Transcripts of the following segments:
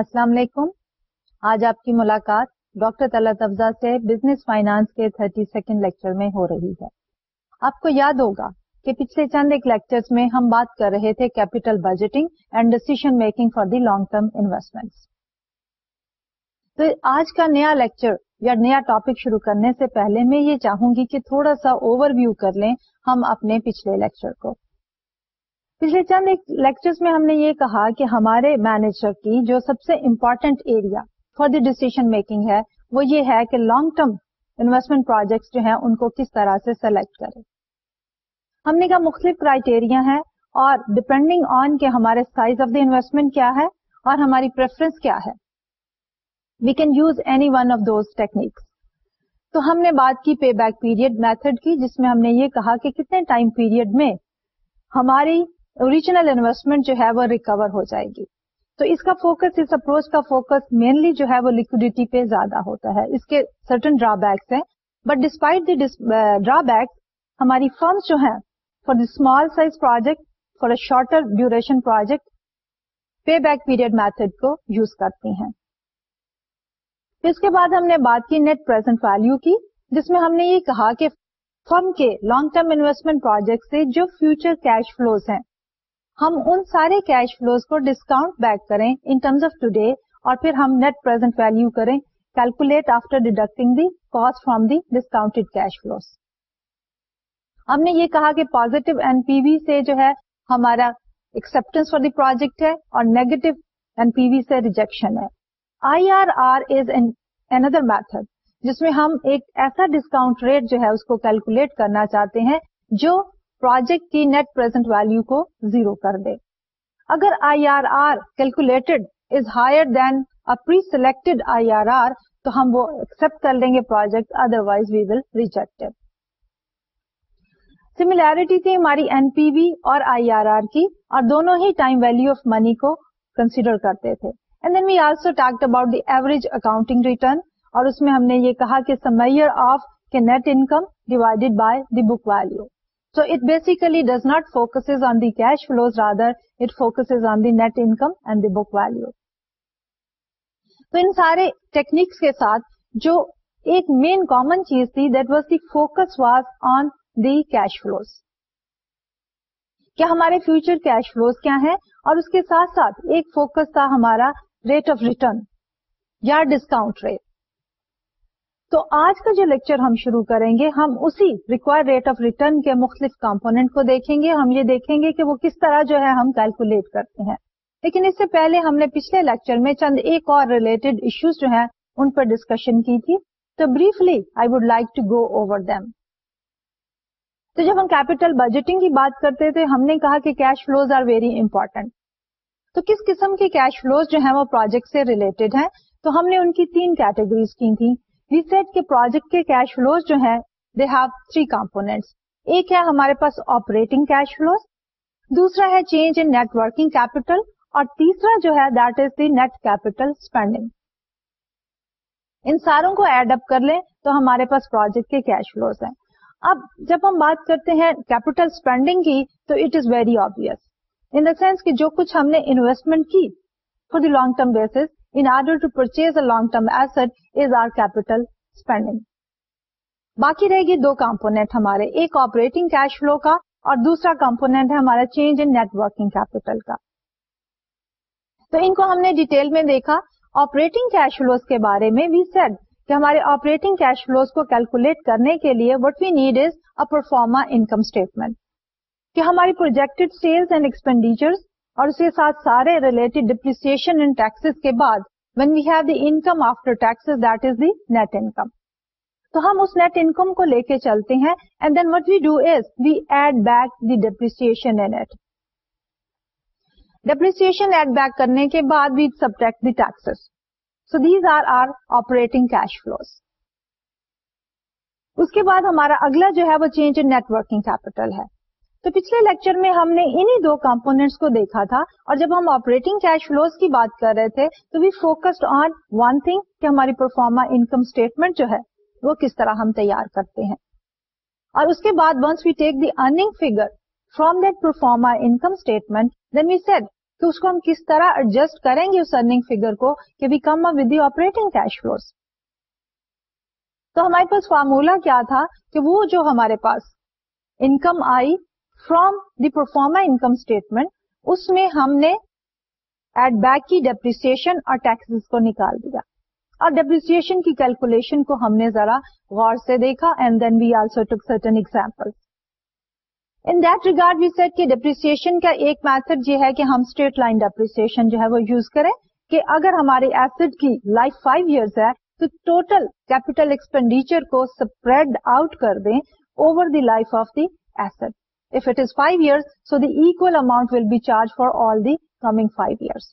السلام علیکم۔ آج آپ کی ملاقات ڈاکٹر طلعت افزا سے بزنس فائنانس کے تھرٹی سیکنڈ لیکچر میں ہو رہی ہے۔ آپ کو یاد ہوگا کہ پچھلے چند ایک لیکچر میں ہم بات کر رہے تھے capital budgeting and decision making for the long term investment تو آج کا نیا لیکچر یا نیا ٹاپک شروع کرنے سے پہلے میں یہ چاہوں گی کہ تھوڑا سا اوور ویو کر لیں ہم اپنے پچھلے لیکچر کو۔ پچھلے چند ایک لیکچر میں ہم نے یہ کہا کہ ہمارے مینیجر کی جو سب سے important area for the decision making ہے، وہ یہ ہے کہ لانگ ٹرم انویسٹمنٹ پروجیکٹس جو ہیں، ان کو کس طرح سے سلیکٹ کرے ہم نے کہا مختلف کرائٹیریا ہے اور ڈپینڈنگ آن کہ ہمارے سائز آف دا انویسٹمنٹ کیا ہے اور ہماری پریفرنس کیا ہے۔ We can use any one of those techniques تو ہم نے بات کی پے بیک پیریڈ میتھڈ کی، جس میں ہم نے یہ کہا کہ کتنے ٹائم پیریڈ میں ہماری اوریجنل انویسٹمنٹ جو ہے وہ ریکور ہو جائے گی۔ تو اس کا فوکس اس اپروچ کا فوکس مینلی جو ہے وہ لکوڈیٹی پہ زیادہ ہوتا ہے۔ اس کے سرٹن ڈرا بیکس ہیں but despite the drawbacks ہماری فرمس جو ہیں for the small size project for a shorter duration project payback period method کو یوز کرتی ہیں۔ اس کے بعد ہم نے بات کی نیٹ پرزینٹ ویلو کی، جس میں ہم نے یہ کہا کہ فرم کے لانگ ٹرم انویسٹمنٹ پروجیکٹ سے جو فیوچر کیش فلوز ہیں ہم ان سارے کیش فلوز کو ڈسکاؤنٹ بیک کریں ان ٹرمز آف ٹوڈے اور پھر ہم نیٹ پرزینٹ ویلو کریں calculate after deducting the cost from the discounted cash flows ہم نے یہ کہا کہ پازیٹو این پی وی سے جو ہے ہمارا ایکسپٹینس فار دی پروجیکٹ ہے اور نیگیٹو این پی وی سے ریجیکشن ہے. I R R is another method جس میں ہم ایک ایسا ڈسکاؤنٹ ریٹ جو ہے اس کو کیلکولیٹ کرنا چاہتے ہیں جو پروجیکٹ کی نیٹ پرزینٹ ویلو کو زیرو کر دے۔ اگر I R R calculated is higher than preselected I R R, تو ہم وہ ایکسپٹ کر لیں گے project otherwise we will reject similarity تھی ہماری این پی وی اور آئی آر آر کی، اور دونوں ہی ٹائم ویلو آف منی کو کنسیڈر کرتے تھے۔ And then we also talk about the average accounting return اور اس میں ہم نے یہ کہا کہ سمیئر آف کے net income divided by the book value so it basically does not focus on the cash flows rather it focus on the net income and the book value تو ان سارے ٹیکنیکس کے ساتھ جو ایک مین کامن چیز تھی that was the focus was on the cash flows کیا ہمارے فیوچر کیش فلوز کیا ہیں اور اس کے ساتھ ساتھ ایک فوکس تھا ہمارا ریٹ آف ریٹرن یا ڈسکاؤنٹ ریٹ تو آج کا جو لیکچر ہم شروع کریں گے، ہم اسی ریکوائر ریٹ آف ریٹرن کے مختلف کمپونیٹ کو دیکھیں گے۔ ہم یہ دیکھیں گے کہ وہ کس طرح جو ہے ہم کیلکولیٹ کرتے ہیں۔ لیکن اس سے پہلے ہم نے پچھلے لیکچر میں چند ایک اور ریلیٹڈ ایشوز جو ہیں ان پر ڈسکشن کی تھی۔ تو briefly I would like to go over them تو جب ہم کیپیٹل بجٹنگ کی بات کرتے تھے، ہم نے کہا کہ cash flows are very important تو کس قسم کے کیش فلوز جو ہیں وہ پروجیکٹ سے ریلیٹڈ ہیں؟ تو ہم نے ان کی تین کیٹیگریز کی تھی وی سیٹ کے پروجیکٹ کے کیش فلوز جو ہیں دے ہیو تھری کمپونیٹس ایک ہے ہمارے پاس آپریٹنگ کیش فلوز دوسرا ہے change in net working capital اور تیسرا جو ہے that is the net capital spending ان ساروں کو ایڈ اپ کر لیں تو ہمارے پاس پروجیکٹ کے کیش فلوز ہیں. اب جب ہم بات کرتے ہیں کیپیٹل اسپینڈنگ کی، تو it is very obvious in the sense کہ جو کچھ ہم نے انویسٹمنٹ کی for the long term base in order to purchase a long term asset is our capital spending باقی رہے گی دو کمپونیٹ ہمارے، ایک آپریٹنگ کیش فلو کا اور دوسرا کمپونیٹ ہے ہمارا change in net working capital کا۔ تو ان کو ہم نے ڈیٹیل میں دیکھا آپریٹنگ کیش فلوز کے بارے میں وی سیڈ کہ ہمارے آپریٹنگ کیش فلوز کو کیلکولیٹ کرنے کے لیے what we need is a pro forma income statement کہ ہماری پروجیکٹڈ سیلس اینڈ ایکسپینڈیچر اور اس کے ساتھ سارے ریلیٹڈ ڈپریسن اینڈ ٹیکسز کے بعد when we have the income after taxes that is the net income تو ہم اس نیٹ انکم کو لے کے چلتے ہیں and then what we do is we add back the depreciation in it depreciation add back کرنے کے بعد we subtract the taxes so these are are operating cash flows اس کے بعد ہمارا اگلا جو ہے، وہ change in net working capital ہے. تو پچھلے لیکچر میں ہم نے انہی دو کمپونیٹس کو دیکھا تھا اور جب ہم آپریٹنگ کیش فلوز کی بات کر رہے تھے تو we focused on one thing کہ ہماری پرفارما انکم اسٹیٹمنٹ جو ہے وہ کس طرح ہم تیار کرتے ہیں۔ اور اس کے بعد once we take the earning figure from that pro forma income statement then we said کہ اس کو ہم کس طرح ایڈجسٹ کریں گے اس ارننگ فیگر کو کہ we come up with the operating cash flows تو ہمارے پاس فارمولا کیا تھا کہ وہ جو ہمارے پاس income I from the proforma income statement اس میں ہم نے ایڈ بیک کی ڈیپریسن اور ٹیکسز کو نکال دیا۔ اور ڈیپریسن کی کیلکولیشن کو ہم نے ذرا غور سے دیکھا and then we also took certain example in that regard we set کہ ڈیپریسن کا ایک میتھڈ یہ ہے کہ ہم اسٹریٹ لائن ڈیپریسن جو ہے وہ یوز کریں کہ اگر ہمارے ایسڈ کی لائف فائیو ایئرس ہے تو ٹوٹل کیپیٹل ایکسپینڈیچر کو سپریڈ آؤٹ کر دیں over the life of the asset if it is five years so the equal amount will be charge for all the coming five years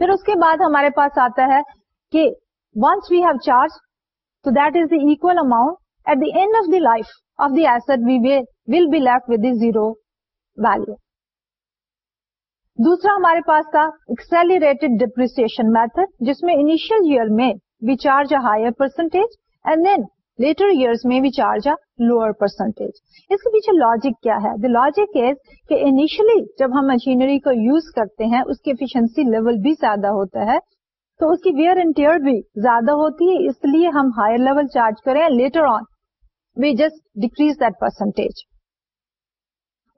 پھر اس کے بعد ہمارے پاس آتا ہے کہ ونس وی ہیو چارج تو that is the equal amount at the end of the life of the asset we will be left with the zero value دوسرا ہمارے پاس تھا ایکسیلریٹڈ ڈپریسن میتھڈ جس میں انیشیل ایئر میں we charge a higher percentage and then later years میں we charge a lower percentage اس کے پیچھے logic کیا ہے؟ دا لاجک از کہ انیشلی جب ہم مشینری کو یوز کرتے ہیں، اس کی ایفیشنسی لیول بھی زیادہ ہوتا ہے، تو اس کی ویئر اینڈ ٹیئر بھی زیادہ ہوتی ہے، اس لیے ہم ہائر لیول چارج کریں later on we just decrease that percentage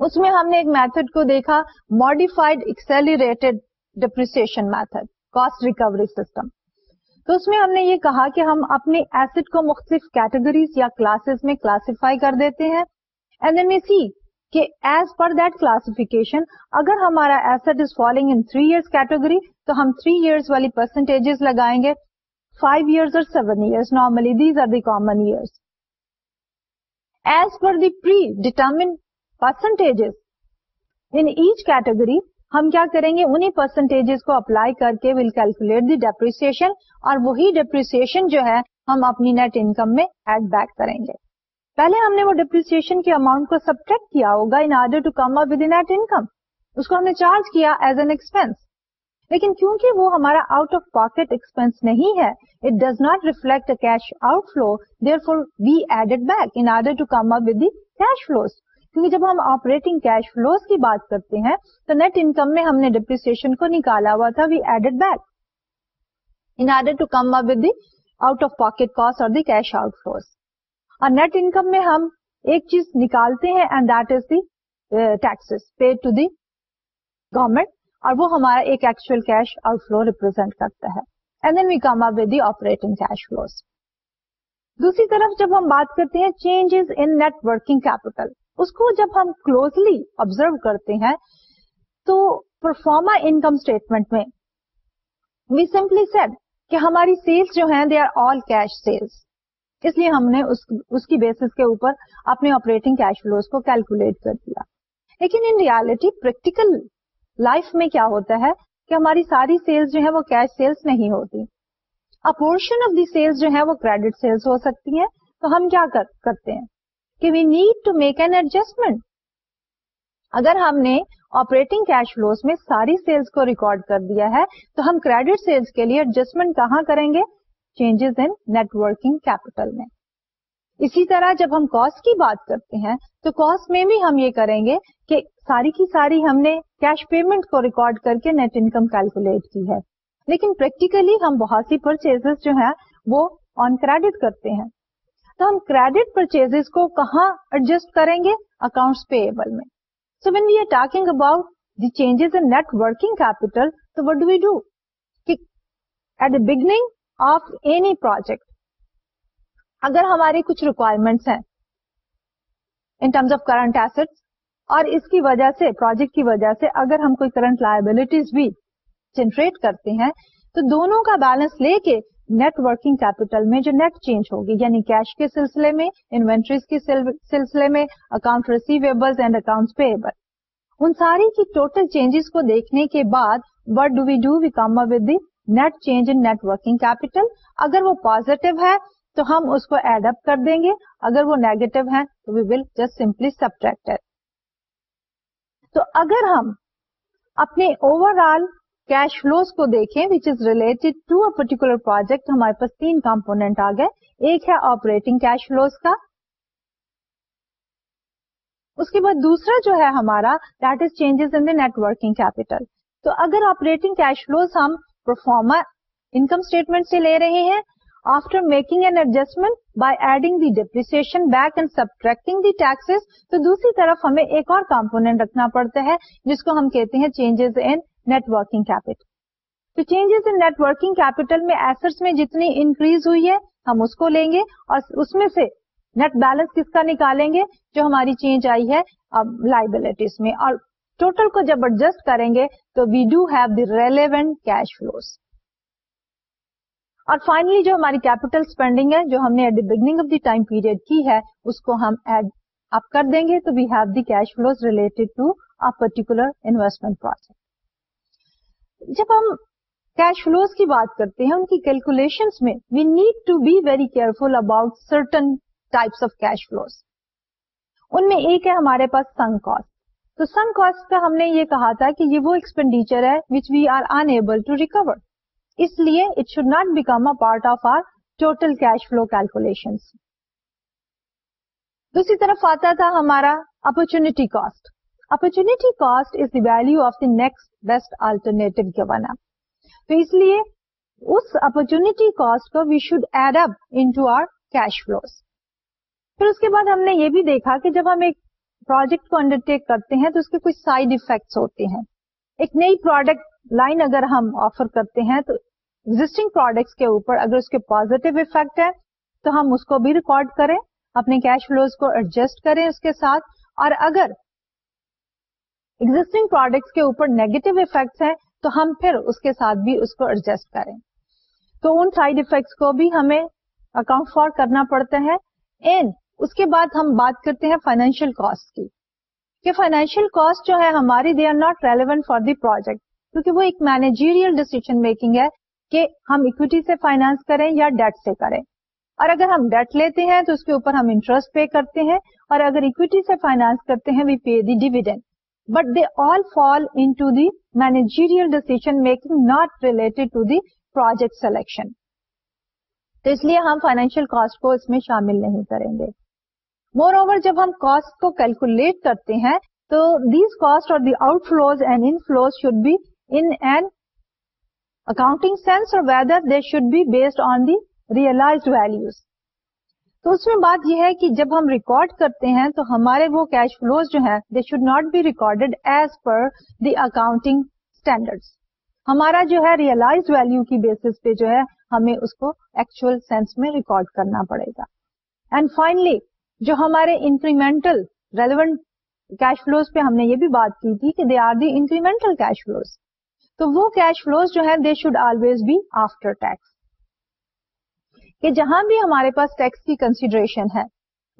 اس میں ہم نے ایک میتھڈ کو دیکھا modified accelerated depreciation method cost recovery system تو اس میں ہم نے یہ کہا کہ ہم اپنے ایسڈ کو مختلف کیٹیگریز یا کلاسز میں کلاسیفائی کر دیتے ہیں۔ اینڈ دین سی کہ ایز پر دیٹ کلاسیفیکیشن اگر ہمارا asset is following in three years category تو ہم تھری ایئرس والی پرسنٹیج لگائیں گے۔ فائیو ایئرس اور seven years normally these are the common years as per the predetermined percentage in each category ہم کیا کریں گے؟ انہیں پرسنٹیج کو اپلائی کر کے ول کیلکولیٹ دی ڈیپریسن اور وہی ڈیپریسن جو ہے ہم اپنی نیٹ انکم میں ایڈ بیک کریں گے۔ پہلے ہم نے وہ ڈیپریسن کے اماؤنٹ کو سبٹریکٹ کیا ہوگا in order to come up with net income اس کو ہم نے چارج کیا ایز این ایکسپینس لیکن کیونکہ وہ ہمارا آؤٹ آف پاکٹ ایکسپینس نہیں ہے it does not reflect cash outflow therefore we added back in order to come up with the cash flows کیونکہ جب ہم آپریٹنگ کیش فلوز کی بات کرتے ہیں، تو نیٹ انکم میں ہم نے ڈپریسن کو نکالا ہوا تھا we added back in order to come up with the out of pocket cost اور دی کیش آؤٹ فلوز اور نیٹ انکم میں ہم ایک چیز نکالتے ہیں and that is the taxes paid to the government اور وہ ہمارا ایک actual cash out flow represent کرتا ہے. And then we come up with the operating cash flows دوسری طرف جب ہم بات کرتے ہیں changes in net working capital اس کو جب ہم کلوزلی آبزرو کرتے ہیں تو پرفارما انکم اسٹیٹمنٹ میں وی سمپلی سیٹ کہ ہماری سیلس جو ہیں they are all cash sales اس لیے ہم نے اس, اس کی بیسس کے اوپر اپنے آپریٹنگ کیش فلوز کو کیلکولیٹ کر دیا۔ لیکن ان ریالٹی پریکٹیکل لائف میں کیا ہوتا ہے کہ ہماری ساری سیلس جو ہے وہ کیش سیلس نہیں ہوتی۔ پورشن آف دی سیلس جو ہے وہ کریڈٹ سیلس ہو سکتی ہیں۔ تو ہم کیا کرتے ہیں؟ کہ we need to make an adjustment اگر ہم نے آپریٹنگ کیش فلوز میں ساری سیلس کو ریکارڈ کر دیا ہے، تو ہم کریڈٹ سیلس کے لیے ایڈجسٹمنٹ کہاں کریں گے؟ Changes in net working capital میں. اسی طرح جب ہم کاسٹ کی بات کرتے ہیں، تو کاسٹ میں بھی ہم یہ کریں گے کہ ساری کی ساری ہم نے کیش پیمنٹ کو ریکارڈ کر کے نیٹ انکم کیلکولیٹ کی ہے۔ لیکن پریکٹیکلی ہم بہت سی پرچیز جو ہیں، وہ آن کریڈٹ کرتے ہیں۔ تو ہم کریڈٹ پرچیز کو کہاں ایڈجسٹ کریں گے اکاؤنٹس پیبل میں؟ So when we are talking about the changes in net working capital تو what do we do at the beginning of any project اگر ہماری کچھ ریکوائرمنٹس ہیں in terms of current asset اور اس کی وجہ سے پروجیکٹ کی وجہ سے اگر ہم کوئی کرنٹ لائبلٹیز بھی جنریٹ کرتے ہیں، تو دونوں کا بیلنس لے کے نیٹ ورکنگ کیپیٹل میں جو نیٹ چینج ہوگی یعنی کیش کے سلسلے میں انوینٹریز کے سلسلے میں account receivable and account payable ان ساری کی ٹوٹل چینجز کو دیکھنے کے بعد what do we do we come with the net change in net working capital اگر وہ پوزیٹو ہے، تو ہم اس کو ایڈ اپ کر دیں گے. اگر وہ نیگیٹو ہے، تو we will just simply subtract تو اگر ہم اپنے اوور آل کیش فلوز کو دیکھیں which is related to a particular project ہمارے پاس تین کمپونیٹ آ گئے. ایک ہے آپریٹنگ کیش فلوز کا. اس کے بعد دوسرا جو ہے ہمارا that is changes in net working capital تو اگر آپریٹنگ کیش فلوز ہم پرفارما انکم اسٹیٹمنٹ سے لے رہے ہیں after making an adjustment by adding the depreciation back and subtracting the taxes تو دوسری طرف ہمیں ایک اور کمپونیٹ رکھنا پڑتا ہے، جس کو ہم کہتے ہیں changes in net working capital تو changes in net working capital میں ایسٹس میں جتنی انکریز ہوئی ہے، ہم اس کو لیں گے اور اس میں سے نیٹ بیلنس کس کا نکالیں گے جو ہماری چینج آئی ہے لائبلٹیز میں. اور ٹوٹل کو جب ایڈجسٹ کریں گے تو we do have the relevant cash flows اور فائنلی جو ہماری کیپیٹل اسپینڈنگ ہے، جو ہم نے at the beginning of the time period کی ہے، اس کو ہم ایڈ اپ کر دیں گے تو we have the cash flows related to particular investment project جب ہم کیش فلوز کی بات کرتے ہیں، ان کی کیلکولیشن میں we need to be very careful about certain types of cash flows ان میں ایک ہے ہمارے پاس سنگ کاسٹ تو سنگ کاسٹ کا ہم نے یہ کہا تھا کہ یہ وہ ایکسپینڈیچر ہے which we are unable to recover اس لیے it should not become a part of our total cash flow calculation دوسری طرف آتا تھا ہمارا opportunity cost opportunity cost is the value of the next best alternative given up تو اس لیے اس اپرچونٹی کاسٹ کو we should add up into our cash flows پھر اس کے بعد ہم نے یہ بھی دیکھا کہ جب ہم ایک پروجیکٹ کو انڈر ٹیک کرتے ہیں تو اس کے کچھ سائڈ افیکٹس ہوتے ہیں. ایک نئی پروڈکٹ لائن اگر ہم آفر کرتے ہیں تو ایگزٹنگ پروڈکٹس کے اوپر اگر اس کے پازیٹیو افیکٹ ہے تو ہم اس کو بھی ریکارڈ کریں، اپنے کیش فلوز کو ایڈجسٹ کریں اس کے ساتھ اور اگر ایگزٹنگ پروڈکٹس کے اوپر نیگیٹو افیکٹس ہیں، تو ہم پھر اس کے ساتھ بھی اس کو ایڈجسٹ کریں۔ تو ان سائڈ افیکٹس کو بھی ہمیں اکاؤنٹ فار کرنا پڑتا ہے۔ اینڈ اس کے بعد ہم بات کرتے ہیں فائنینشیل کاسٹ کی۔ کہ فائنینشیل کاسٹ جو ہے ہماری they are not relevant for the project کیونکہ وہ ایک مینیجیریل ڈیسیزن میکنگ ہے کہ ہم اکویٹی سے فائنانس کریں یا ڈیٹ سے کریں۔ اور اگر ہم ڈیٹ لیتے ہیں تو اس کے اوپر ہم انٹرسٹ پے کرتے ہیں۔ اور اگر اکویٹی سے فائنانس کرتے ہیں we pay the dividend but they all fall into the managerial decision making not related to the project selection تو اس لیے ہم فائنینشیل کاسٹ کو اس میں شامل نہیں کریں گے۔ مور اوور جب ہم کاسٹ کو کیلکولیٹ کرتے ہیں، تو دیز کاسٹ اور the outflows and inflows should be accounting sense اور whether they should be based on the realize values تو اس میں بات یہ ہے کہ جب ہم ریکارڈ کرتے ہیں تو ہمارے وہ کیش فلوز جو ہیں they should not be recorded as per the accounting standard ہمارا جو ہے ریئلائز ویلو کی بیسس پہ جو ہے ہمیں اس کو ایکچوئل سینس میں ریکارڈ کرنا پڑے گا. اینڈ فائنلی جو ہمارے انکریمنٹل ریلیونٹ کیش فلوز پہ ہم نے یہ بھی بات کی تھی کہ they are the incremental cash flows تو وہ کیش فلوز جو ہے they should always be after tax کہ جہاں بھی ہمارے پاس ٹیکس کی کنسیڈریشن ہے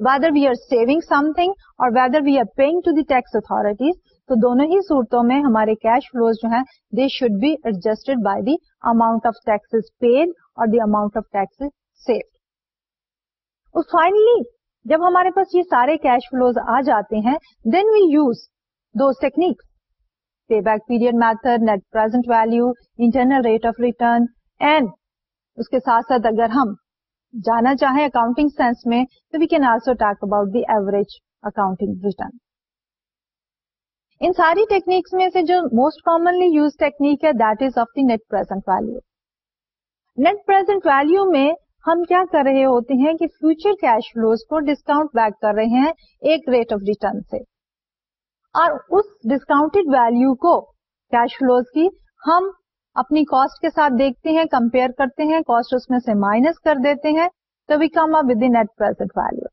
whether we are saving something اور whether we are paying to the tax authorities تو دونوں ہی صورتوں میں ہمارے کیش فلوز جو ہیں they should be adjusted by the amount of tax paid اور the amount of tax save اور فائنلی جب ہمارے پاس یہ سارے کیش فلوز آ جاتے ہیں then we use those techniques payback period method net present value internal rate of return and اس کے ساتھ ساتھ اگر ہم جانا چاہیں اکاؤنٹنگ سینس میں، تو we can also talk about the average accounting return ان ساری ٹیکنیکس میں سے جو موسٹ کامنلی یوز ٹیکنیک ہے that is of the net present value net present value میں ہم کیا کر رہے ہوتے ہیں کہ فیوچر کیش فلوز کو ڈسکاؤنٹ بیک کر رہے ہیں ایک ریٹ آف ریٹرن سے۔ اور اس ڈسکاؤنٹڈ ویلو کو کیش فلوز کی ہم اپنی کاسٹ کے ساتھ دیکھتے ہیں کمپیئر کرتے ہیں کاسٹ اس میں سے مائنس کر دیتے ہیں، تو we come up with net present value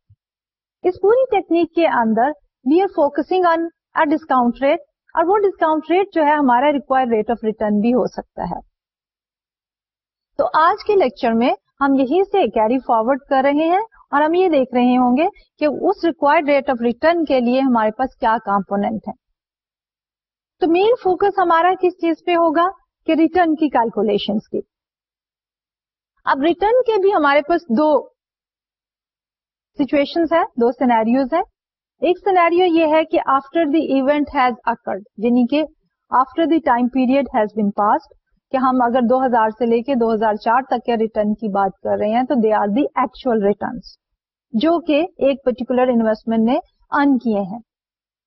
اس پوری ٹیکنیک کے اندر we are focusing on a discount rate اور وہ ڈسکاؤنٹ ریٹ جو ہے ہمارا ریکوائر ریٹ آف ریٹرن بھی ہو سکتا ہے۔ تو آج کے لیکچر میں ہم یہی سے کیری فارورڈ کر رہے ہیں اور ہم یہ دیکھ رہے ہوں گے کہ اس ریکوائرڈ ریٹ آف ریٹرن کے لیے ہمارے پاس کیا کمپونیٹ ہے۔ تو مین فوکس ہمارا کس چیز پہ ہوگا؟ کہ ریٹرن کی کیلکولیشن کی۔ اب ریٹرن کے بھی ہمارے پاس دو سچویشن ہے دو سینیروز ہے ایک سینیرو یہ ہے کہ after the event has occurred یعنی کہ after the time period has been passed کہ ہم اگر دو ہزار سے لے کے دو ہزار چار تک کے ریٹرن کی بات کر رہے ہیں تو they are the actual returns جو کہ ایک پرٹیکولر انویسٹمنٹ نے ارن کیے ہیں۔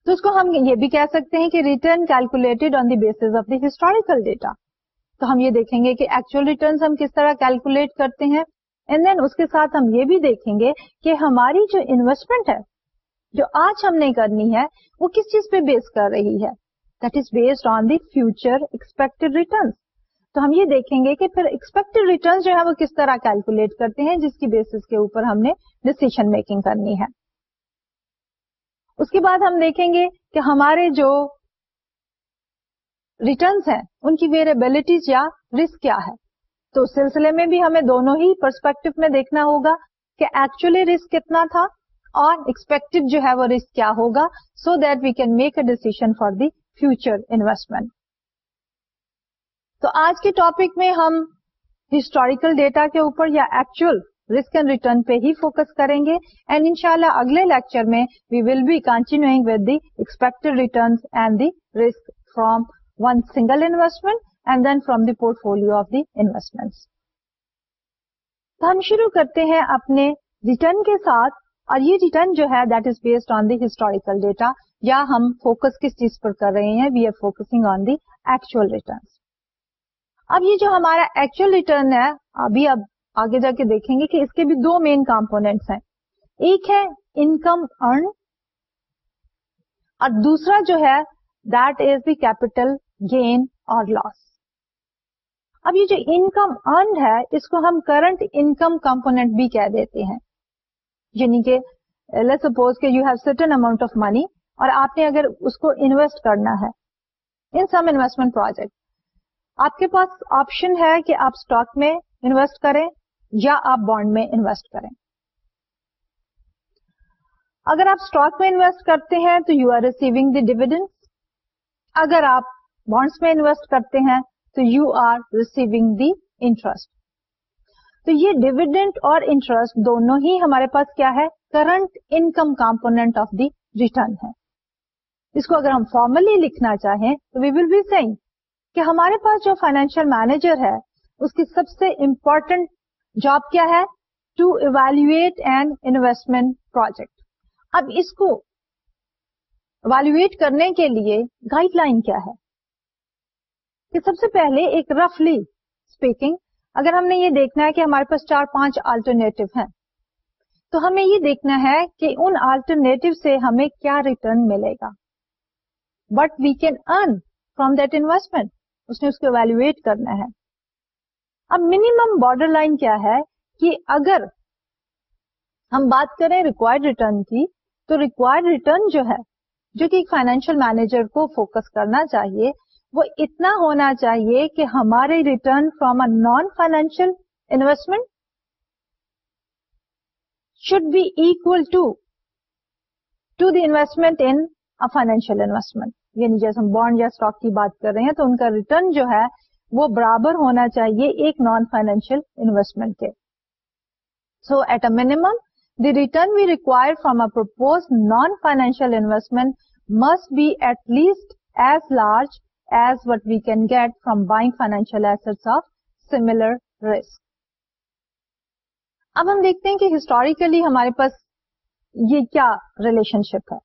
تو اس کو ہم یہ بھی کہہ سکتے ہیں کہ return calculated on the base of the historical data تو ہم یہ دیکھیں گے کہ ایکچوئل ریٹرنس ہم کس طرح کیلکولیٹ کرتے ہیں اینڈ دین اس کے ساتھ ہم یہ بھی دیکھیں گے کہ ہماری جو انویسٹمنٹ ہے، جو آج ہم نے کرنی ہے، وہ کس چیز پہ بیس کر رہی ہے? That is based on the future expected returns تو ہم یہ دیکھیں گے کہ پھر ایکسپیکٹڈ ریٹرن جو ہے وہ کس طرح کیلکولیٹ کرتے ہیں جس کی بیسس کے اوپر ہم نے ڈسیزن میکنگ کرنی ہے. اس کے بعد ہم دیکھیں گے کہ ہمارے جو ریٹرنس ہیں۔ ان کی ویریبلٹیز یا رسک کیا ہے۔ تو سلسلے میں بھی ہمیں دونوں ہی پرسپیکٹو میں دیکھنا ہوگا کہ ایکچولی رسک کتنا تھا اور ایکسپیکٹڈ جو ہے وہ رسک کیا ہوگا so that we can make a decision for the future investment تو آج کے ٹاپک میں ہم ہسٹوریکل ڈیٹا کے اوپر یا ایکچوئل رسک اینڈ ریٹرن پہ ہی فوکس کریں گے۔ اینڈ ان شاء اللہ اگلے لیکچر میں we will be continuing with the expected return and the risk from one single investment and then from the portfolio of the investment تو ہم شروع کرتے ہیں اپنے ریٹرن کے ساتھ. اور یہ ریٹرن جو ہے that is based on the historical data یا ہم فوکس کس چیز پر کر رہے ہیں? We are focusing on the actual return اب یہ جو ہمارا ایکچوئل ریٹرن ہے، ابھی اب آگے جا کے دیکھیں گے کہ اس کے بھی دو مین کمپونیٹس ہیں. ایک ہے انکم ارن اور دوسرا جو ہے that is the capital gain اور لاس اب یہ جو انکم ارنڈ ہے، اس کو ہم کرنٹ انکم کمپونیٹ بھی کہہ دیتے ہیں۔ یعنی کہ لیٹ سپوز کہ you have certain amount of money اور آپ نے اگر اس کو انویسٹ کرنا ہے ان سم انویسٹمنٹ پروجیکٹ آپ کے پاس آپشن ہے کہ آپ اسٹاک میں انویسٹ کریں یا آپ بانڈ میں انویسٹ کریں۔ اگر آپ اسٹاک میں انویسٹ کرتے ہیں تو you are receiving the dividends اگر آپ بانڈس میں انویسٹ کرتے ہیں تو you are receiving the interest تو یہ ڈیویڈنٹ اور انٹرسٹ دونوں ہی ہمارے پاس کیا ہے؟ Current income component of the return ہے. اس کو اگر ہم فارملی لکھنا چاہیں تو وی ول بی سیئنگ کہ ہمارے پاس جو فائنینشیل مینیجر ہے، اس کی سب سے امپورٹنٹ جاب کیا ہے؟ To evaluate and investment project اب اس کو ایویلویٹ کرنے کے لیے گائڈ لائن کیا ہے؟ کہ سب سے پہلے ایک رفلی اسپیکنگ اگر ہم نے یہ دیکھنا ہے کہ ہمارے پاس چار پانچ آلٹرنیٹو ہیں، تو ہمیں یہ دیکھنا ہے کہ ان آلٹرنیٹو سے ہمیں کیا ریٹرن ملے گا۔ But we can earn from that investment اس نے اس کو ایویلویٹ کرنا ہے۔ اب منیمم بارڈر لائن کیا ہے کہ اگر ہم بات کریں ریکوائرڈ ریٹرن کی، تو ریکوائرڈ ریٹرن جو ہے جو کہ ایک فائنینشیل مینیجر کو فوکس کرنا چاہیے، وہ اتنا ہونا چاہیے کہ ہمارے return from a non financial investment should be equal to to the investment in financial investment یعنی جیسے ہم بانڈ یا اسٹاک کی بات کر رہے ہیں، تو ان کا ریٹرن جو ہے، وہ برابر ہونا چاہیے ایک نان فائنینشیل انویسٹمنٹ کے. So at a minimum the return we require from a propose non financial investment must be at least as large as what we can get from buying financial asset of similar risk اب ہم دیکھتے ہیں کہ historically ہمارے پاس یہ کیا relationship ہے؟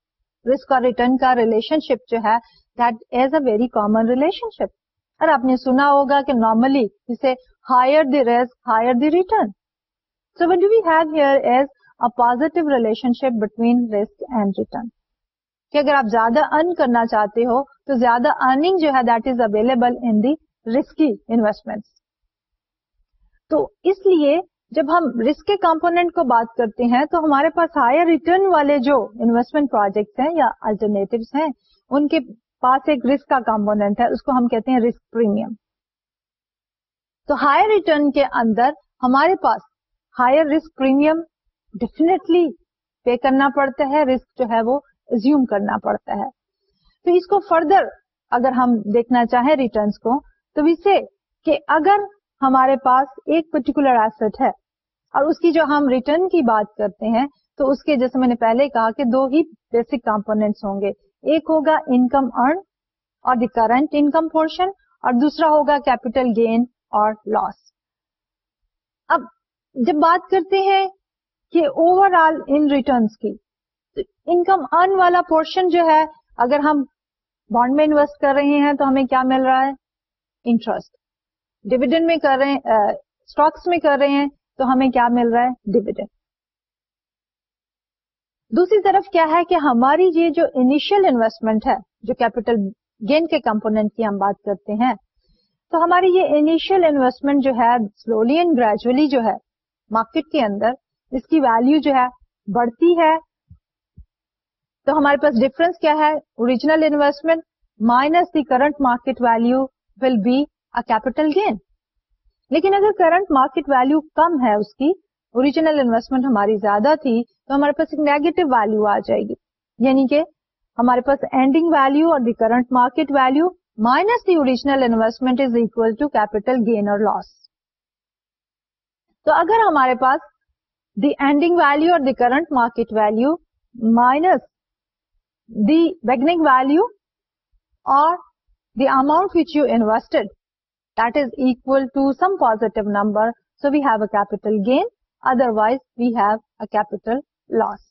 رسک اور ریٹرن کا ریلیشن شپ جو ہے that is a very common relationship اور آپ نے سنا ہوگا کہ نارملی اسے higher the risk higher the return so what do we have here as positive relationship between risk and return کہ اگر آپ زیادہ ارن کرنا چاہتے ہو، تو زیادہ ارننگ جو ہے that is available in the risky investment تو اس لیے جب ہم رسک کے کمپونیٹ کو بات کرتے ہیں، تو ہمارے پاس ہائر ریٹرن والے جو انویسٹمنٹ پروجیکٹس ہیں یا الٹرنیٹو ہیں، ان کے پاس ایک رسک کا کمپونیٹ ہے، اس کو ہم کہتے ہیں رسک پریمیم تو ہائر ریٹرن کے اندر ہمارے پاس higher risk premium definitely pay کرنا پڑتا ہے رسک جو ہے وہ زیوم کرنا پڑتا ہے۔ تو اس کو فردر اگر ہم دیکھنا چاہیں ریٹرنس کو، تو اسے کہ اگر ہمارے پاس ایک پرٹیکولر ایسٹ ہے اور اس کی جو ہم ریٹرن کی بات کرتے ہیں، تو اس کے جیسے میں نے پہلے کہا کہ دو ہی بیسک کمپونیٹس ہوں گے۔ ایک ہوگا انکم ارن اور دی کرنٹ انکم پورشن اور دوسرا ہوگا کیپیٹل گین اور لاس اب جب بات کرتے ہیں کہ اوور آل ان ریٹرنس کی انکم ارن والا پورشن جو ہے، اگر ہم بانڈ میں انویسٹ کر رہے ہیں تو ہمیں کیا مل رہا ہے؟ انٹرسٹ ڈویڈنڈ میں کر رہے ہیں اسٹاکس میں کر رہے ہیں تو ہمیں کیا مل رہا ہے؟ ڈویڈنڈ دوسری طرف کیا ہے کہ ہماری یہ جو انیشیل انویسٹمنٹ ہے، جو کیپیٹل گین کے کمپونیٹ کی ہم بات کرتے ہیں، تو ہماری یہ انیشیل انویسٹمنٹ جو ہے سلولی اینڈ گریجولی جو ہے مارکیٹ کے اندر اس کی ویلو جو ہے بڑھتی ہے، تو ہمارے پاس ڈفرنس کیا ہے؟ Original investment minus the current market value will be a capital gain لیکن اگر کرنٹ مارکیٹ ویلو کم ہے اس کی اوریجنل انویسٹمنٹ ہماری زیادہ تھی، تو ہمارے پاس ایک نیگیٹو ویلو آ جائے گی۔ یعنی کہ ہمارے پاس ending value or the current market value minus the original investment is equal to capital gain or loss تو اگر ہمارے پاس the ending value or the current market value minus the beginning value or the amount which you invested that is equal to some positive number so we have a capital gain otherwise we have a capital loss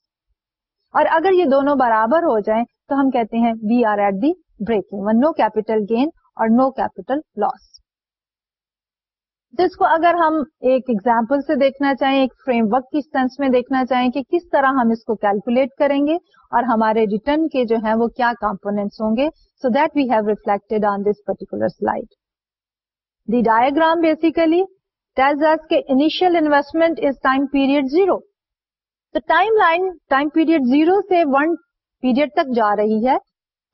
اور اگر یہ دونوں برابر ہو جائیں تو ہم کہتے ہیں we are at the breaking no capital gain or no capital لاس جس کو اگر ہم ایک ایگزامپل سے دیکھنا چاہیں، ایک فریم ورک کی سینس میں دیکھنا چاہیں کہ کس طرح ہم اس کو کیلکولیٹ کریں گے اور ہمارے ریٹرن کے جو ہیں وہ کیا کمپونیٹس ہوں گے۔ So that we have reflected on this particular slide the diagram basically tells us کہ initial investment is time period zero تو time line time period zero سے ون پیریڈ تک جا رہی ہے۔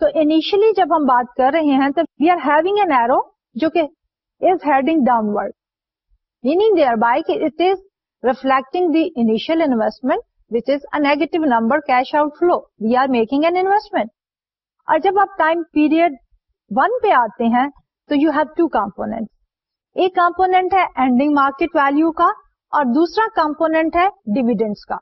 تو انیشلی جب ہم بات کر رہے ہیں تو we are having an arrow جو کہ is heading downward meaning thereby کہ it is reflecting the initial investment which is a negative number cash outflow we are making an investment اور جب آپ ٹائم پیریڈ ون پہ آتے ہیں، تو یو ہیو ٹو کمپونیٹ ایک کمپونیٹ ہے اینڈنگ مارکیٹ ویلو کا اور دوسرا کمپونیٹ ہے ڈیویڈینڈس کا.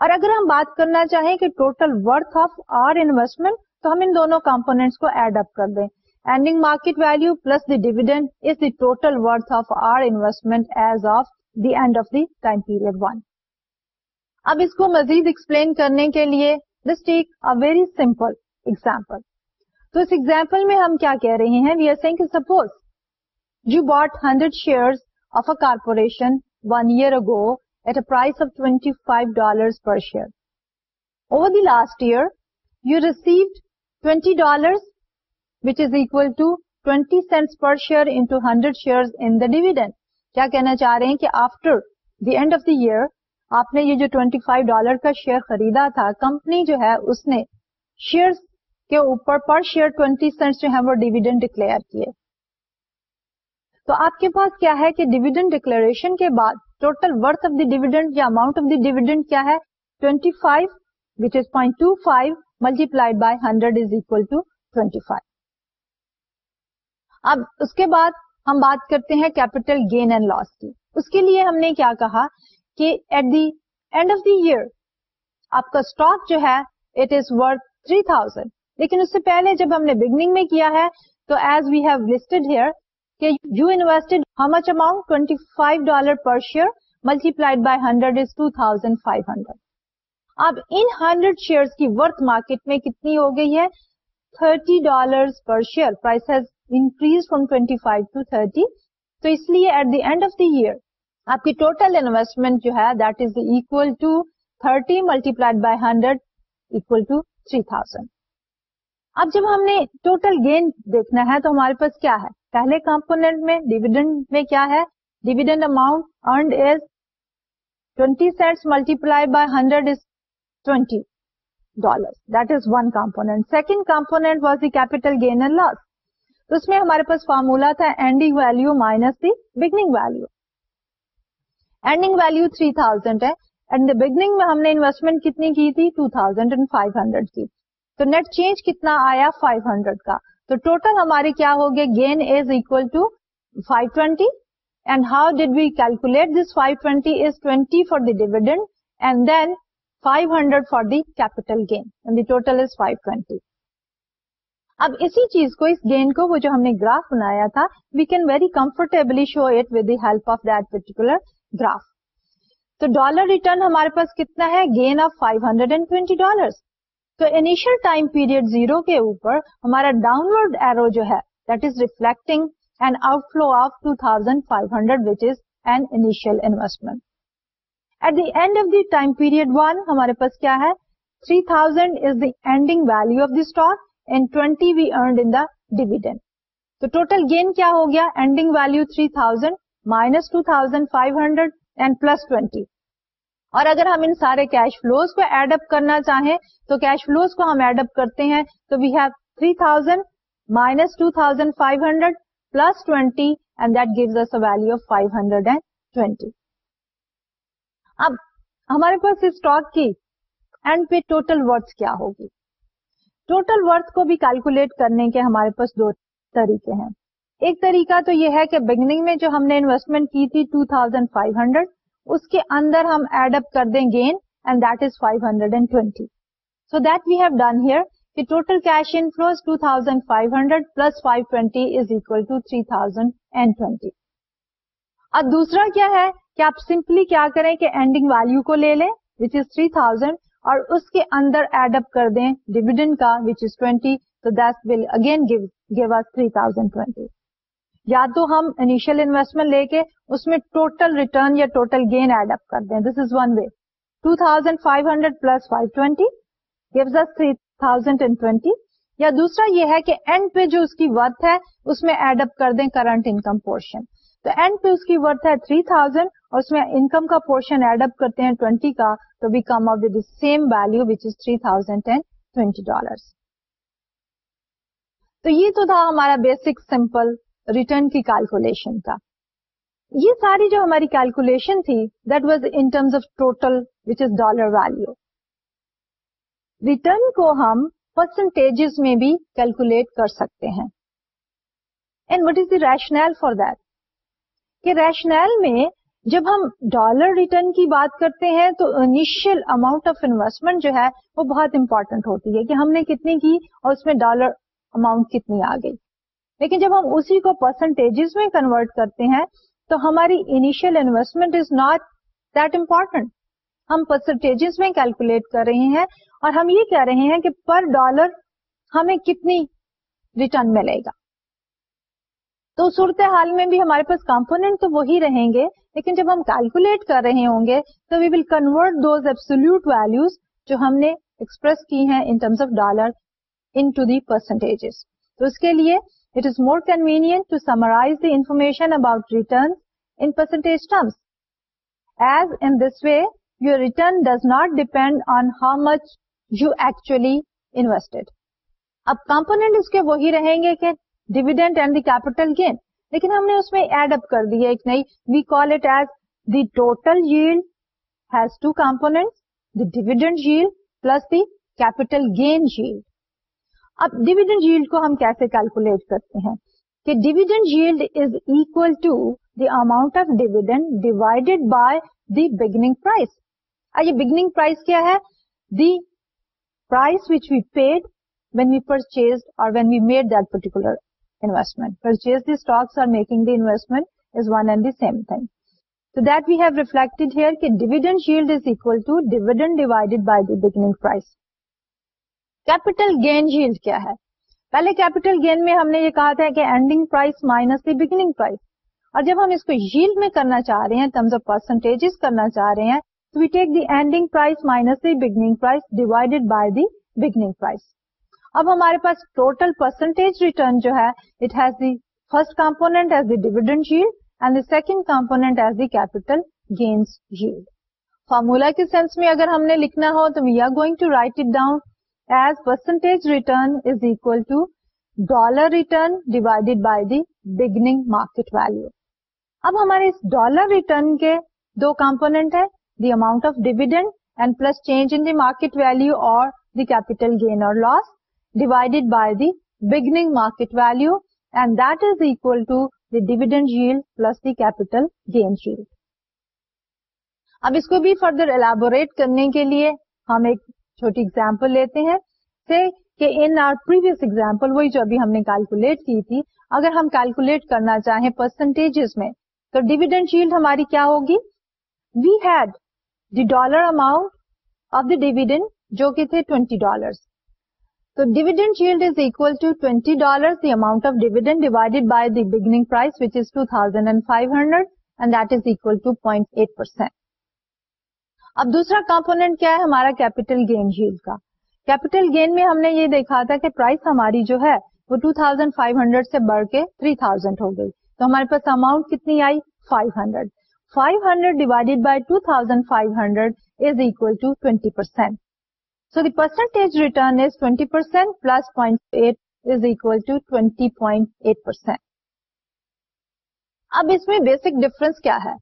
اور اگر ہم بات کرنا چاہیں کہ total worth of our investment تو ہم ان دونوں کمپونیٹس کو ایڈ اپ کر دیں. Ending market value plus the dividend is the total worth of our investment as of the end of the time period one اب اس کو مزید ایکسپلین کرنے کے لیے this take a very simple example تو اس ایگزامپل میں ہم کیا کہہ رہے ہیں؟ We are saying suppose You bought 100 shares of a corporation 1 year ago at a price of $25 per share. Over the last year, you received $20, which is equal to 20 cents per share into 100 shares in the dividend. کیا کہنا چاہ رہے ہیں کہ after the end of the year آپ نے یہ جو 25 ڈالر کا شیئر خریدا تھا کمپنی جو ہے اس نے شیئر کے اوپر پر شیئر 20 سینٹس جو ہے وہ ڈیویڈنڈ ڈکلیئر کیے تو آپ کے پاس کیا ہے کہ ڈیویڈنڈ ڈکلریشن کے بعد total worth of the dividend یا اماؤنٹ آف دی ڈیویڈنڈ کیا ہے؟ 25 five which is point two five multiplied by hundred is equal to twenty five اب اس کے بعد ہم بات کرتے ہیں کیپیٹل گین اینڈ لاس کی۔ اس کے لیے ہم نے کیا کہا کہ at the end of the year آپ کا اسٹاک جو ہے it is worth three thousand لیکن اس سے پہلے جب ہم نے بگننگ میں کیا ہے، تو as we have listed here کہ you invested how much amount twenty five dollar per share multiplied by hundred is two thousand five hundred اب ان ہنڈریڈ شیئر کی ورتھ مارکیٹ میں کتنی ہو گئی ہے? Thirty dollar per share price has increase from twenty five to thirty تو اس لیے at the end of the year آپ کی ٹوٹل انویسٹمنٹ جو ہے that is equal to thirty multiplied by hundred equal to three thousand اب جب ہم نے ٹوٹل گین دیکھنا ہے تو ہمارے پاس کیا ہے؟ پہلے کمپونیٹ میں ڈیویڈنڈ میں کیا ہے؟ Dividend amount earned is twenty cents multiply by hundred is twenty dollar that is one component second component was the capital gain and loss تو اس میں ہمارے پاس فارمولا تھا ending value minus the beginning value ending value three thousand ہے and the beginning میں ہم نے انویسٹمنٹ کتنی کی تھی؟ Two thousand and five hundred کی. تو نیٹ چینج کتنا آیا؟ فائیو ہنڈریڈ کا. تو ٹوٹل ہماری کیا ہوگی gain is equal to five twenty and how did we calculate this five twenty is twenty for the dividend and then five hundred for the capital gain the total is five twenty اب اسی چیز کو، اس gain کو، وہ جو ہم نے graph بنایا تھا we can very comfortably show it with the help of that particular graph تو ڈالر ریٹرن ہمارے پاس کتنا ہے؟ Gain of five hundred and twenty dollar تو انیشیل ٹائم پیریڈ زیرو کے اوپر ہمارا ڈاؤن ورڈ ایرو جو ہے that is reflecting and outflow of two thousand five hundred which is an initial investment at the end of the time period one ہمارے پاس کیا ہے؟ Three thousand is the ending value of the stock and twenty we earned in the dividend تو total gain کیا ہو گیا ending value three thousand minus two thousand five hundred and plus twenty اور اگر ہم ان سارے کیش فلوز کو ایڈ اپ کرنا چاہیں تو کیش فلوز کو ہم ایڈ اپ کرتے ہیں تو we have three thousand minus two thousand five hundred plus twenty and that gives a value of five hundred and twenty اب ہمارے پاس اسٹاک کی اینڈ پہ ٹوٹل ورتھ کیا ہوگی ٹوٹل ورتھ کو بھی کیلکولیٹ کرنے کے ہمارے پاس دو طریقے ہیں۔ ایک طریقہ تو یہ ہے کہ بگننگ میں جو ہم نے انویسٹمنٹ کی تھی ٹو تھاؤزینڈ فائیو ہنڈریڈ اس کے اندر ہم ایڈ اپ کر دیں gain and that is five hundred and twenty so that we have done here کہ total cash inflows two thousand five hundred plus five twenty is equal to three thousand and twenty اور دوسرا کیا ہے کہ آپ simply کیا کریں کہ اینڈنگ ویلو کو لے لیں وچ از تھری تھاؤزینڈ اور اس کے اندر ایڈ اپ کر دیں ڈیویڈنڈ کا وچ از ٹوینٹی تو that will again give give us three thousand twenty یا تو ہم انیشیل انویسٹمنٹ لے کے اس میں ٹوٹل ریٹرن یا ٹوٹل گین ایڈ اپ کر دیں. This is one way two thousand five hundred plus five twenty gives us three thousand and twenty یا دوسرا یہ ہے کہ اینڈ پہ جو اس کی ورتھ ہے، اس میں ایڈ اپ کر دیں کرنٹ انکم پورشن تو اینڈ پہ اس کی ورتھ ہے تھری تھاؤزینڈ اور اس میں انکم کا پورشن ایڈ اپ کرتے ہیں ٹوینٹی کا، تو we come up with same value which is three thousand and twenty dollar تو یہ تو تھا ہمارا بیسک سمپل ریٹرن کی کیلکولیشن کا۔ یہ ساری جو ہماری کیلکولیشن تھی that was in terms of total which is dollar value return کو ہم پرسنٹیج میں بھی کیلکولیٹ کر سکتے ہیں۔ And what is the rational for that کہ ریشنل میں جب ہم ڈالر ریٹرن کی بات کرتے ہیں تو انیشیل اماؤنٹ آف انویسٹمنٹ جو ہے وہ بہت امپورٹنٹ ہوتی ہے کہ ہم نے کتنی کی اور اس میں ڈالر اماؤنٹ کتنی آ گئی۔ لیکن جب ہم اسی کو پرسنٹیج میں کنورٹ کرتے ہیں تو ہماری initial investment is not that important ہم پرسنٹیج میں کیلکولیٹ کر رہے ہیں اور ہم یہ کہہ رہے ہیں کہ پر ڈالر ہمیں کتنی ریٹرن ملے گا۔ تو صورت حال میں بھی ہمارے پاس کمپونیٹ تو وہی رہیں گے لیکن جب ہم کیلکولیٹ کر رہے ہوں گے تو we will convert those absolute values جو ہم نے ایکسپریس کی ہیں in terms of dollar into the percentage تو اس کے لیے it is more convenient to summarize the information about return in percentage terms as in this way your return does not depend on how much you actually invested اب component اس کے وہی رہیں گے کہ dividend and the capital gain لیکن ہم نے اس میں ایڈ اپ کر دی ہے ایک نئی. We call it as the total yield has two component the dividend yield plus the capital gain yield اب ڈیویڈنڈ جیلڈ کو ہم کیسے کیلکولیٹ کرتے ہیں؟ کہ dividend yield is equal to the amount of dividend divided by the beginning price یہ beginning price کیا ہے؟ The price which we paid when we purchase or when we made that particular investment purchase the stocks are making the investment is one and the same thing So that we have reflected here کہ dividend yield is equal to dividend divided by the beginning price. Capital gain yield کیا ہے پہلے capital gain میں ہم نے یہ کہا تھا کہ ending price minus the beginning price اور جب ہم اس کو ییلڈ میں کرنا چاہ رہے ہیں ٹرمز آف پرسنٹیج کرنا چاہ رہے ہیں تو we take the ending price minus the beginning price divided by the beginning price اب ہمارے پاس ٹوٹل پرسنٹیج ریٹرن جو ہے it has the first component as the dividend yield and the second component as the capital gains yield formula کے sense میں اگر ہم نے لکھنا ہو تو we are going to write it down as percentage return is equal to dollar return divided by the beginning market value اب ہمارے اس ڈالر ریٹرن کے دو کمپونیٹ ہے the amount of dividend and plus change in the market value اور the capital gain اور loss divided by the beginning market value and that is equal to the dividend jail plus the capital gain jail اب اس کو بھی further elaborate کرنے کے لیے ہم ایک چھوٹی اگزامپل لیتے ہیں. کہ ان آر پریویس ایگزامپل وہی جو ابھی ہم نے کیلکولیٹ کی تھی، اگر ہم کیلکولیٹ کرنا چاہیں پرسنٹیج میں، تو ڈیویڈنڈ شیلڈ ہماری کیا ہوگی؟ We had the dollar amount of the dividend جو کہ تھے ٹوینٹی ڈالر تو dividend yield is equal to twenty dollar the amount of dividend divided by the beginning price which is two thousand and five hundred and that is equal to point eight percent اب دوسرا component کیا ہے ہمارا capital gain yield کا capital gain میں ہم نے یہ دیکھا تھا کہ پرائز ہماری جو ہے وہ ٹو تھاؤزینڈ فائیو ہنڈریڈ سے بڑھ کے تھری تھاؤزینڈ ہو گئی تو ہمارے پاس اماؤنٹ کتنی آئی five hundred five hundred divided by two thousand five hundred is equal to twenty percent so the percentage return is twenty percent plus point eight is equal to twenty اب اس میں basic difference کیا ہے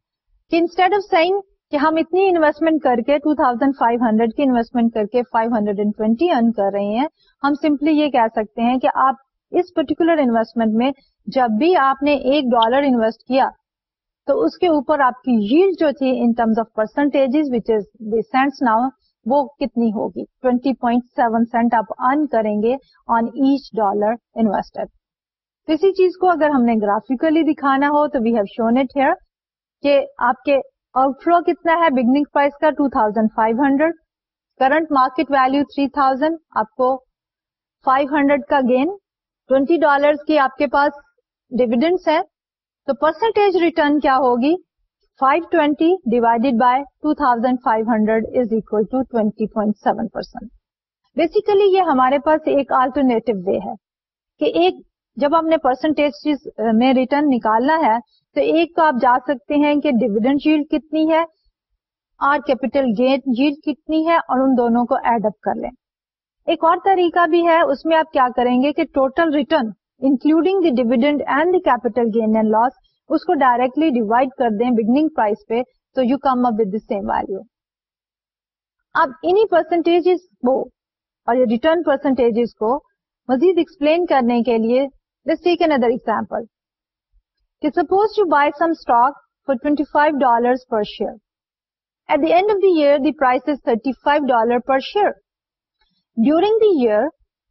کہ instead of sine کہ ہم اتنی investment کر کے 2500 کی انویسٹمنٹ کر کے 520 ارن کر رہے ہیں ہم سمپلی یہ کہہ سکتے ہیں کہ آپ اس پرٹیکولر انویسٹمنٹ میں جب بھی آپ نے ایک ڈالر انویسٹ کیا تو اس کے اوپر آپ کی ییلڈ جو تھی in terms of percentage which is the cents now وہ کتنی ہوگی؟ 20.7 سینٹ آپ ارن کریں گے آن ایچ ڈالر انویسٹڈ کسی چیز کو اگر ہم نے گرافیکلی دکھانا ہو تو we have shown it here کہ آپ کے آؤٹ فلو کتنا ہے؟ بگننگ پرائز کا 2500 کرنٹ مارکیٹ ویلو 3000 آپ کو 500 کا گین 20 ڈالر کی آپ کے پاس ڈیویڈنڈس ہے تو پرسنٹیج ریٹرن کیا ہوگی؟ 520 divided by 2500 is equal to 20.7 percent basically یہ ہمارے پاس ایک آلٹرنیٹو وے ہے کہ ایک جب ہم نے پرسنٹیج میں ریٹرن نکالنا ہے، تو ایک تو آپ جا سکتے ہیں کہ ڈویڈنڈ شیلڈ کتنی ہے اور کیپیٹل گین جیل کتنی ہے، اور ان دونوں کو ایڈ اپ کر لیں۔ ایک اور طریقہ بھی ہے، اس میں آپ کیا کریں گے کہ total return including the dividend and the capital gain and loss اس کو ڈائریکٹلی ڈیوائڈ کر دیں بگننگ پرائز پہ، تو you come up with same value اب انہیں پرسنٹیج کو اور یہ ریٹرن پرسنٹیج کو مزید ایکسپلین کرنے کے لیے ٹیک اندر example suppose to by some stock for twenty five dollar per share at the end of the year the price is thirty five dollar per share during the year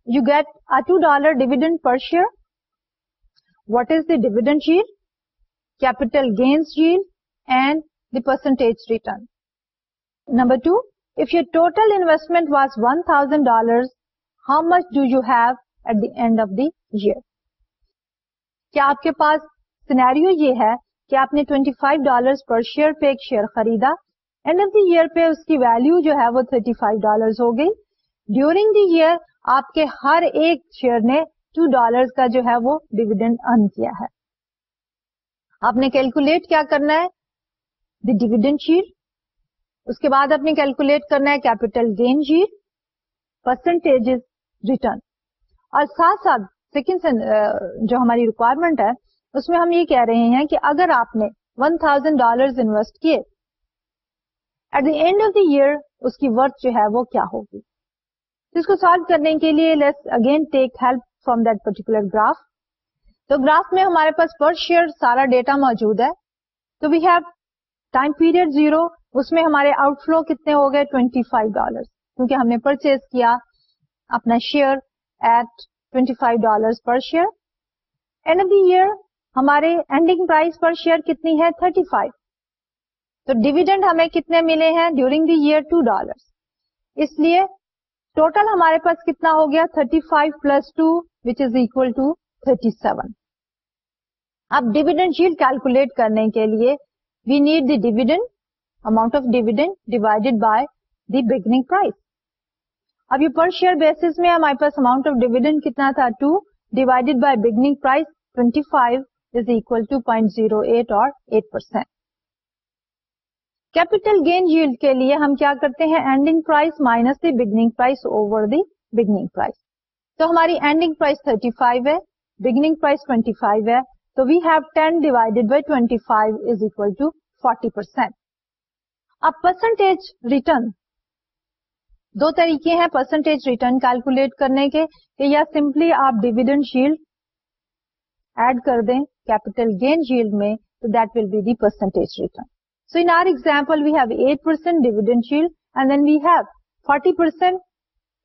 you get a to dollar dividend per share what is the dividend jail capital grains jail and the percentage return number two if your total investment was one thousand dollar how much do you have at the end of the year کیا آپ کے پاس scenario یہ ہے کہ آپ نے 25 five dollar per share پہ ایک شیئر خریدا؟ اینڈ آف دی ایئر پہ اس کی ویلو جو ہے وہ 35 فائیو ڈالر ہو گئی. ڈیورنگ دی ایئر آپ کے ہر ایک شیئر نے ٹو ڈالر کا جو ہے وہ ڈیویڈنڈ ارن کیا ہے. آپ نے کیلکولیٹ کیا کرنا ہے دی ڈیویڈنڈ شیٹ، اس کے بعد آپ نے کیلکولیٹ کرنا ہے capital gain yield percentage return اور ساتھ ساتھ سیکنڈ uh, جو ہماری ریکوائرمنٹ ہے، اس میں ہم یہ کہہ رہے ہیں کہ اگر آپ نے ون تھاؤزینڈ ڈالر انویسٹ کیے at the end of the year اس کی ورتھ جو ہے وہ کیا ہوگی؟ اس کو سالو کرنے کے لیے let's again take help from that particular graph تو گراف میں ہمارے پاس پر شیئر سارا ڈیٹا موجود ہے۔ تو we have time period zero اس میں ہمارے آؤٹ فلو کتنے ہو گئے؟ ٹوینٹی فائیو ڈالر کیونکہ ہم نے پرچیز کیا اپنا share at twenty five dollar per share and of the year ہمارے اینڈنگ پرائز پر شیئر کتنی ہے؟ 35 فائیو تو ڈیویڈنڈ ہمیں کتنے ملے ہیں؟ During the year two dollar اس لیے ٹوٹل ہمارے پاس کتنا ہو گیا؟ 35 five plus two which is equal to thirty seven اب ڈیویڈنڈ شیل کیلکولیٹ کرنے کے لیے we need the dividend amount of dividend divided by the beginning price اب یہ پر شیئر بیسس میں ہمارے پاس اماؤنٹ آف ڈیویڈنڈ کتنا تھا? Two divided by beginning price twenty five is equal to point zero eight اور eight percent capital gain yield کے لیے ہم کیا کرتے ہیں? Ending price minus the beginning price over the beginning price تو ہماری اینڈنگ پرائز 35 ہے. بگننگ پرائز 25 ہے تو we have 10 divided by 25 is equal to 40 percent اب پرسنٹیج ریٹرن دو طریقے ہیں پرسنٹیج ریٹرن کیلکولیٹ کرنے کے کہ یا سمپلی آپ ڈیویڈنڈ شیلڈ ایڈ کر دیں کیپیٹل گین جیلڈ میں تو that will be the percentage return so in our example we have eight percent dividend yield and then we have forty percent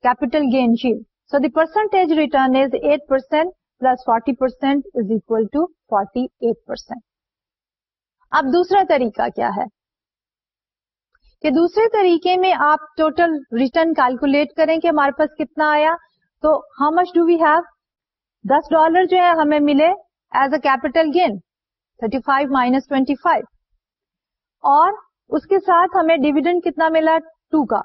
capital gain yield so the percentage return is eight percent plus forty percent is equal to forty eight percent اب دوسرا طریقہ کیا ہے؟ کہ دوسرے طریقے میں آپ ٹوٹل ریٹرن کیلکولیٹ کریں کہ ہمارے پاس کتنا آیا، تو how much do we have this dollar جو ہے ہمیں ملے as a capital gain thirty five minus twenty five. اور اس کے ساتھ ہمیں ڈیویڈنڈ کتنا ملا؟ ٹو کا۔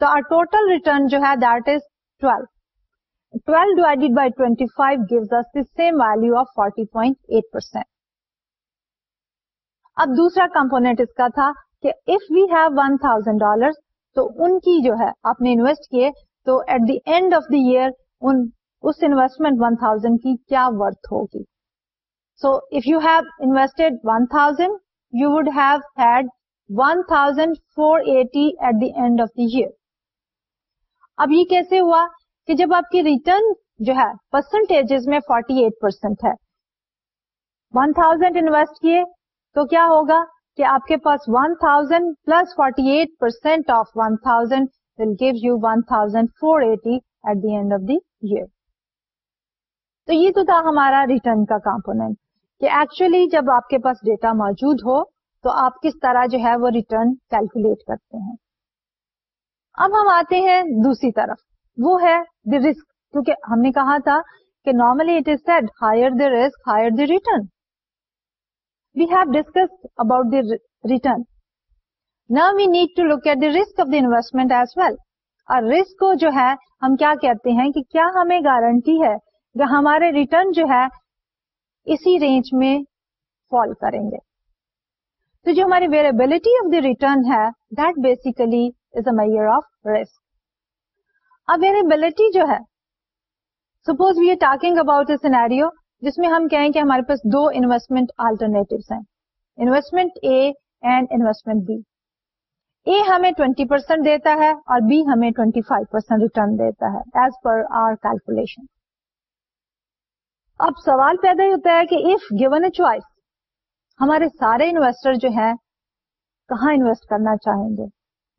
تو آر ٹوٹل ریٹرن جو ہے that is twelve twelve divided by twenty five gives us the same value of forty اب دوسرا کمپونیٹ اس کا تھا کہ if we have one thousand dollar تو ان کی جو ہے آپ نے انویسٹ کیے تو at the end of the year us investment one thousand کی کیا ورتھ ہوگی so if you have invested one thousand you would have had one thousand four eighty at the end of the year اب یہ کیسے ہوا کہ جب آپ کی ریٹرن جو ہے پرسنٹیج میں فورٹی ایٹ پرسینٹ ہے. ون تھاؤزینڈ انویسٹ کیے تو کیا ہوگا کہ آپ کے پاس one thousand plus forty eight percent of one thousand will give you one thousand four eighty at the end of the year تو یہ تو تھا ہمارا ریٹرن کا کمپونیٹ کہ ایکچولی جب آپ کے پاس ڈیٹا موجود ہو تو آپ کس طرح جو ہے وہ ریٹرن کیلکولیٹ کرتے ہیں. اب ہم آتے ہیں دوسری طرف. وہ ہے دی رسک کیونکہ ہم نے کہا تھا کہ normally it is said higher the risk higher the return we have discuss about the return نا we need to look at the risk of the investment as well اور رسک کو جو ہے، ہم کیا کہتے ہیں کہ کیا ہمیں گارنٹی ہے کہ ہمارے ریٹرن جو ہے اسی رینج میں فال کریں گے. تو جو ہماری ویریبلٹی آف دی ریٹرن ہے that basically is a measure of risk اب ویریبلٹی جو ہے suppose we are talking about a scenario جس میں ہم کہیں کہ ہمارے پاس دو انویسٹمنٹ آلٹرنیٹو ہیں۔ Investment A and investment B A ہمیں 20 پرسینٹ دیتا ہے اور بی ہمیں 25 فائیو پرسینٹ ریٹرن دیتا ہے ایز پر آر کیلکولیشن اب سوال پیدا ہوتا ہے کہ اف گیون اے چوائس ہمارے سارے انویسٹر جو ہیں کہاں انویسٹ کرنا چاہیں گے؟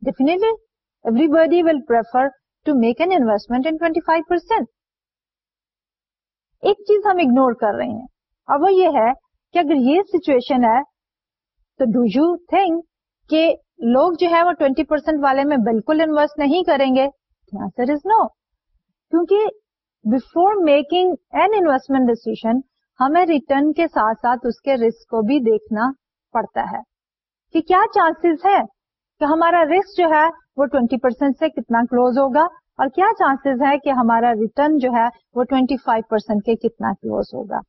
Definitely everybody will prefer to make an investment in twenty five percent ایک چیز ہم اگنور کر رہے ہیں۔ اور وہ یہ ہے کہ اگر یہ سچویشن ہے، تو ڈو یو تھنک کہ لوگ جو ہے وہ ٹوینٹی پرسینٹ والے میں بالکل انویسٹ نہیں کریں گے؟ آنسر از نو کیونکہ before making an investment decision ہمیں ریٹرن کے ساتھ ساتھ اس کے رسک کو بھی دیکھنا پڑتا ہے۔ کہ کیا چانسز ہے کہ ہمارا رسک جو ہے وہ ٹوینٹی پرسینٹ سے کتنا کلوز ہوگا اور کیا چانسز ہے کہ ہمارا ریٹرن جو ہے وہ ٹوینٹی فائیو پرسینٹ کے کتنا کلوز ہوگا؟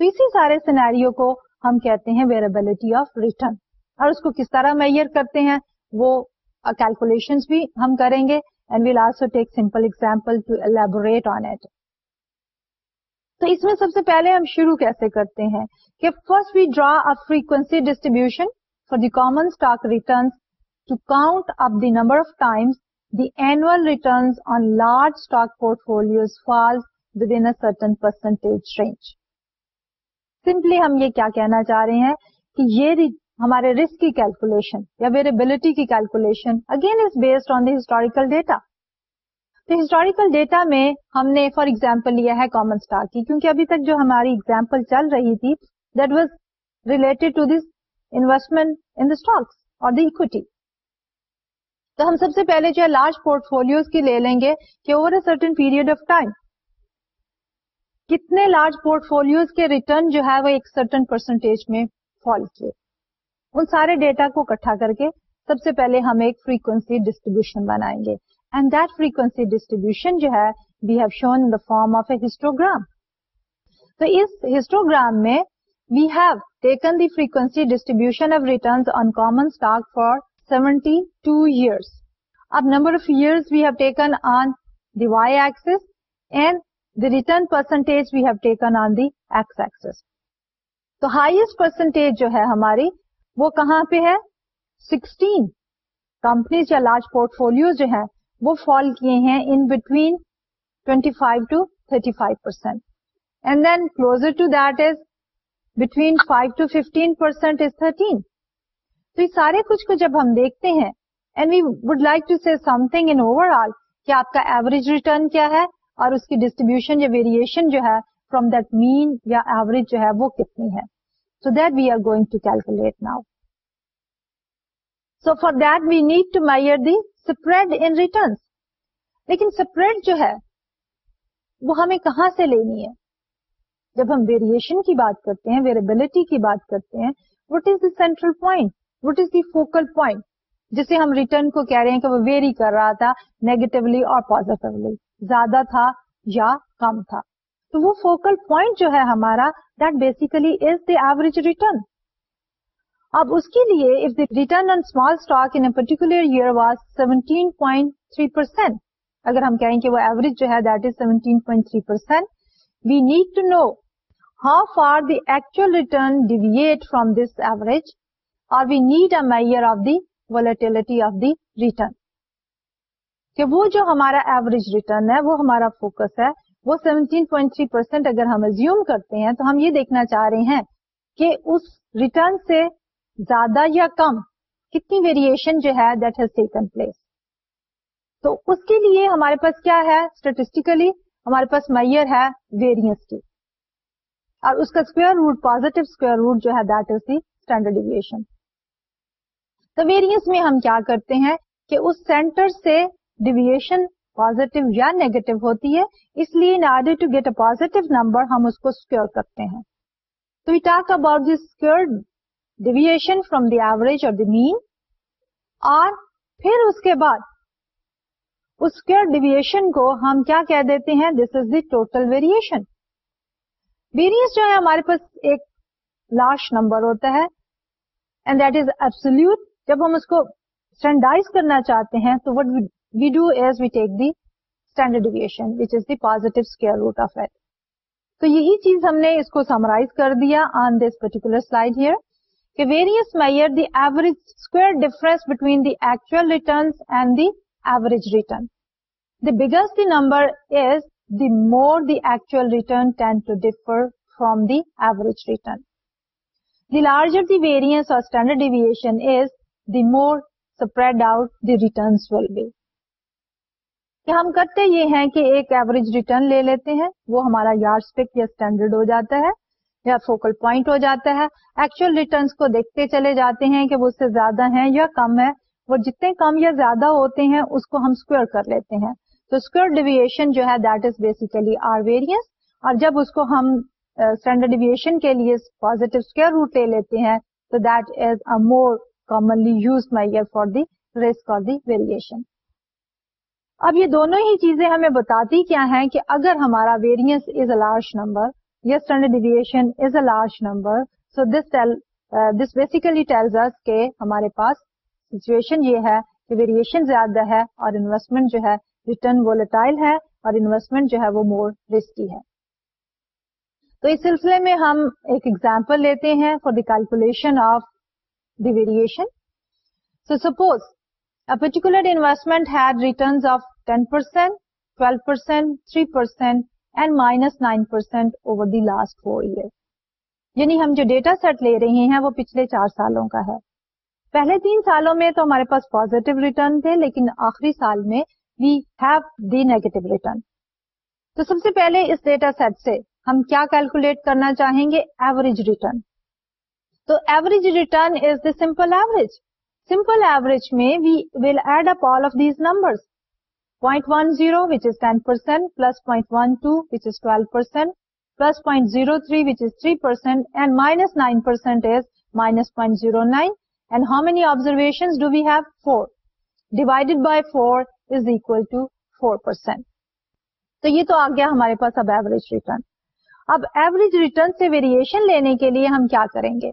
تو اسی سارے سینیریو کو ہم کہتے ہیں ویریبلٹی آف ریٹرن اور اس کو کس طرح میئر کرتے ہیں؟ وہ کیلکولیشن بھی ہم کریں گے and we'll also take simple example to elaborate on it تو اس میں سب سے پہلے ہم شروع کیسے کرتے ہیں کہ first we draw a frequency distribution for the common stock return to count up the number of times the annual return on large stock portfolios fall within certain percentage range simply ہم یہ کیا کہنا چاہ رہے ہیں کہ یہ ہمارے رسک کی کیلکولیشن یا ویریبلٹی کی calculation again is based on the historical data تو ہسٹوریکل ڈیٹا میں ہم نے فار ایگزامپل لیا ہے کامن اسٹاک کی کیونکہ ابھی تک جو ہماری ایگزامپل چل رہی تھی that was related to this investment in stocks اور دی اکوٹی تو ہم سب سے پہلے جو ہے لارج پورٹ فولوز کی لے لیں گے کہ over a certain period of time کتنے لارج پورٹ فولوز کے ریٹرن جو ہے وہ ایک سرٹن پرسنٹیج میں فال کیے۔ ان سارے ڈیٹا کو اکٹھا کر کے سب سے پہلے ہم ایک فریکوینسی ڈسٹریبیوشن بنائیں گے۔ اینڈ دیٹ فریکوینسی ڈسٹریبیوشن جو ہے we have shown the form of a histogram تو اس ہسٹوگرام میں we have taken the frequency distribution of return on common stock for seventy two years اب number of years we have taken on the Y axis and the return percentage we have taken on the X axis تو highest percentage جو ہے ہماری وہ کہاں پہ ہے؟ Sixteen companies یا لارج پورٹ فولو جو ہے وہ فال کیے ہیں in between twenty five to thirty five percent and then closer to that is between five to fifteen percent is thirteen تو یہ سارے کچھ کو جب ہم دیکھتے ہیں and we would like to see something in overall کہ آپ کا ایوریج ریٹرن کیا ہے، اور اس کی ڈسٹریبیوشن یا ویریشن جو ہے فروم دیٹ مین یا ایوریج جو ہے، وہ کتنی ہے. So that we are going to calculate now so for that we need to measure the spread in returns لیکن اسپریڈ جو ہے، وہ ہمیں کہاں سے لینی ہے؟ جب ہم ویریشن کی بات کرتے ہیں ویریبلٹی کی بات کرتے ہیں what is the central point what is the focal point جسے ہم ریٹرن کو کہہ رہے ہیں کہ وہ ویری کر رہا تھا نیگیٹولی اور پازیٹیولی زیادہ تھا یا کم تھا. تو وہ فوکل پوائنٹ جو ہے ہمارا that basically is the average return اب اس کے لیے if the return on small stock in particular year was seventeen point three percent اگر ہم کہیں کہ وہ ایوریج جو ہے that is seventeen point three percent we need to know how far the actual return deviate from this average اور we need a measure of the volatility of the return کہ وہ جو ہمارا ایوریج ریٹرن ہے، وہ ہمارا focus ہے، وہ 17.3 پرسینٹ اگر ہم ازیوم کرتے ہیں، تو ہم یہ دیکھنا چاہ رہے ہیں کہ اس ریٹرن سے زیادہ یا کم کتنی ویریشن جو ہے دیٹ ہیز ٹیکن پلیس تو اس کے لیے ہمارے پاس کیا ہے اسٹیٹسٹیکلی ہمارے پاس میئر ہے ویریئنس کی۔ اور اس کا square root positive square root جو ہے that is the standard deviation تو ویریئنس میں ہم کیا کرتے ہیں کہ اس سینٹر سے ڈیویشن پوزیٹو یا نیگیٹو ہوتی ہے، اس لیے in order to get a positive number ہم اس کو اسکیور کرتے ہیں۔ تو we talk about the square deviation from the average اور دی مین اور پھر اس کے بعد اس اسکیور ڈیویشن کو ہم کیا کہہ دیتے ہیں؟ This is the total variation variance جو ہے ہمارے پاس ایک لارج نمبر ہوتا ہے اینڈ دیٹ از ایبسولوٹ جب ہم اس کو اسٹینڈائز کرنا چاہتے ہیں، تو what we do is we take the standard deviation which is the positive square root of it تو یہی چیز ہم نے اس کو سمرائز کر دیا on this particular slide here کہ variance measure the average square difference between the actual returns and the average return the biggest the number is the more the actual return tend to differ from the average return the larger the variance اور standard deviation is the more spread out the returns will be کہ ہم کرتے یہ ہیں کہ ایک average return لے لیتے ہیں، وہ ہمارا یارڈ اسپک یا اسٹینڈرڈ ہو جاتا ہے یا فوکل پوائنٹ ہو جاتا ہے۔ ایکچوئل ریٹرنس کو دیکھتے چلے جاتے ہیں کہ وہ اس سے زیادہ ہیں یا کم ہے وہ جتنے کم یا زیادہ ہوتے ہیں، اس کو ہم اسکوئر کر لیتے ہیں۔ تو اسکوئر ڈیویشن جو ہے that is basically our variance اور جب اس کو ہم اسٹینڈرڈ ڈیویشن کے لیے پوزیٹو اسکوئر روٹ لے لیتے ہیں، تو that is a more commonly used measure for the risk اور دی ویریشن اب یہ دونوں ہی چیزیں ہمیں بتاتی کیا ہیں کہ اگر ہمارا variance is a large number یا standard deviation is a large number so this this basically tells us کہ ہمارے پاس سچویشن یہ ہے کہ ویریشن زیادہ ہے اور انویسٹمنٹ جو ہے ریٹرن وولٹائل ہے اور انویسٹمنٹ جو ہے وہ مور رسکی ہے. تو اس سلسلے میں ہم ایک ایگزامپل لیتے ہیں for the calculation of the variation. So suppose a particular investment had returns of 10%, 12%, 3% and minus 9% over the last four years. یعنی ہم جو ڈیٹا سیٹ لے رہے ہیں وہ پچھلے چار سالوں کا ہے پہلے تین سالوں میں تو ہمارے پاس پوزیٹو ریٹرن تھے لیکن آخری سال میں we have the negative return تو سب سے پہلے اس ڈیٹا سیٹ سے ہم کیا کیلکولیٹ کرنا چاہیں گے ایوریج ریٹرن تو average return is the simple average simple average میں we will add up all of these number point one zero which is ten percent plus point one two which is twelve percent plus point zero three which is three percent and minus nine percent is minus point zero nine and how many observation do we have four تو یہ تو آ گیا ہمارے پاس اب average return اب average return سے ویریشن لینے کے لیے ہم کیا کریں گے؟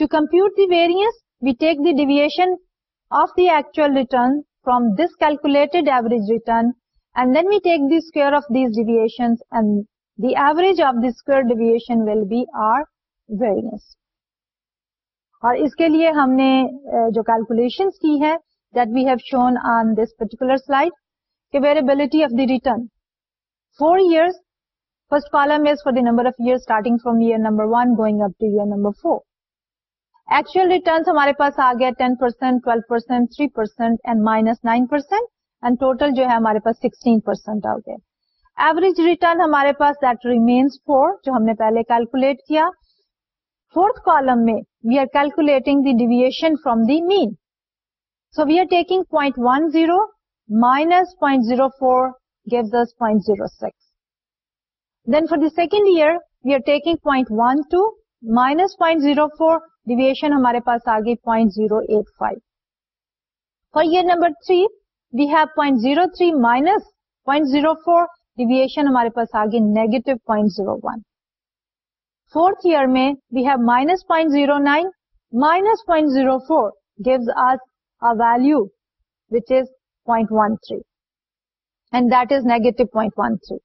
To compute the variance, we take the deviation of the actual return from this calculated average return, and then we take the square of these deviations, and the average of the square deviation will be our variance. اور اس کے لیے ہم نے جو calculation کی ہے that we have shown on this particular slide کہ variability of the return four years first column is for the number of year starting from year number one going up to year number four actual returns ہمارے پاس آ گیا ten percent twelve percent three percent and minus nine percent and total جو ہے ہمارے پاس sixteen percent آ گیا. Average return ہمارے پاس دیٹ ریمینس فور جو ہم نے پہلے کیلکولیٹ کیا. فورتھ کالم میں we are calculating the deviation from the mean So we are taking 0.10 minus 0.04 gives us 0.06. Then for the second year, we are taking 0.12 minus 0.04, deviation ہمارے پاس آ گئی point zero eight five for year number three we have point zero three minus point zero four deviation ہمارے پاس آ گئی negative point zero one fourth year میں we have minus point zero nine minus point zero four gives us a value which is point one three and that is negative point one three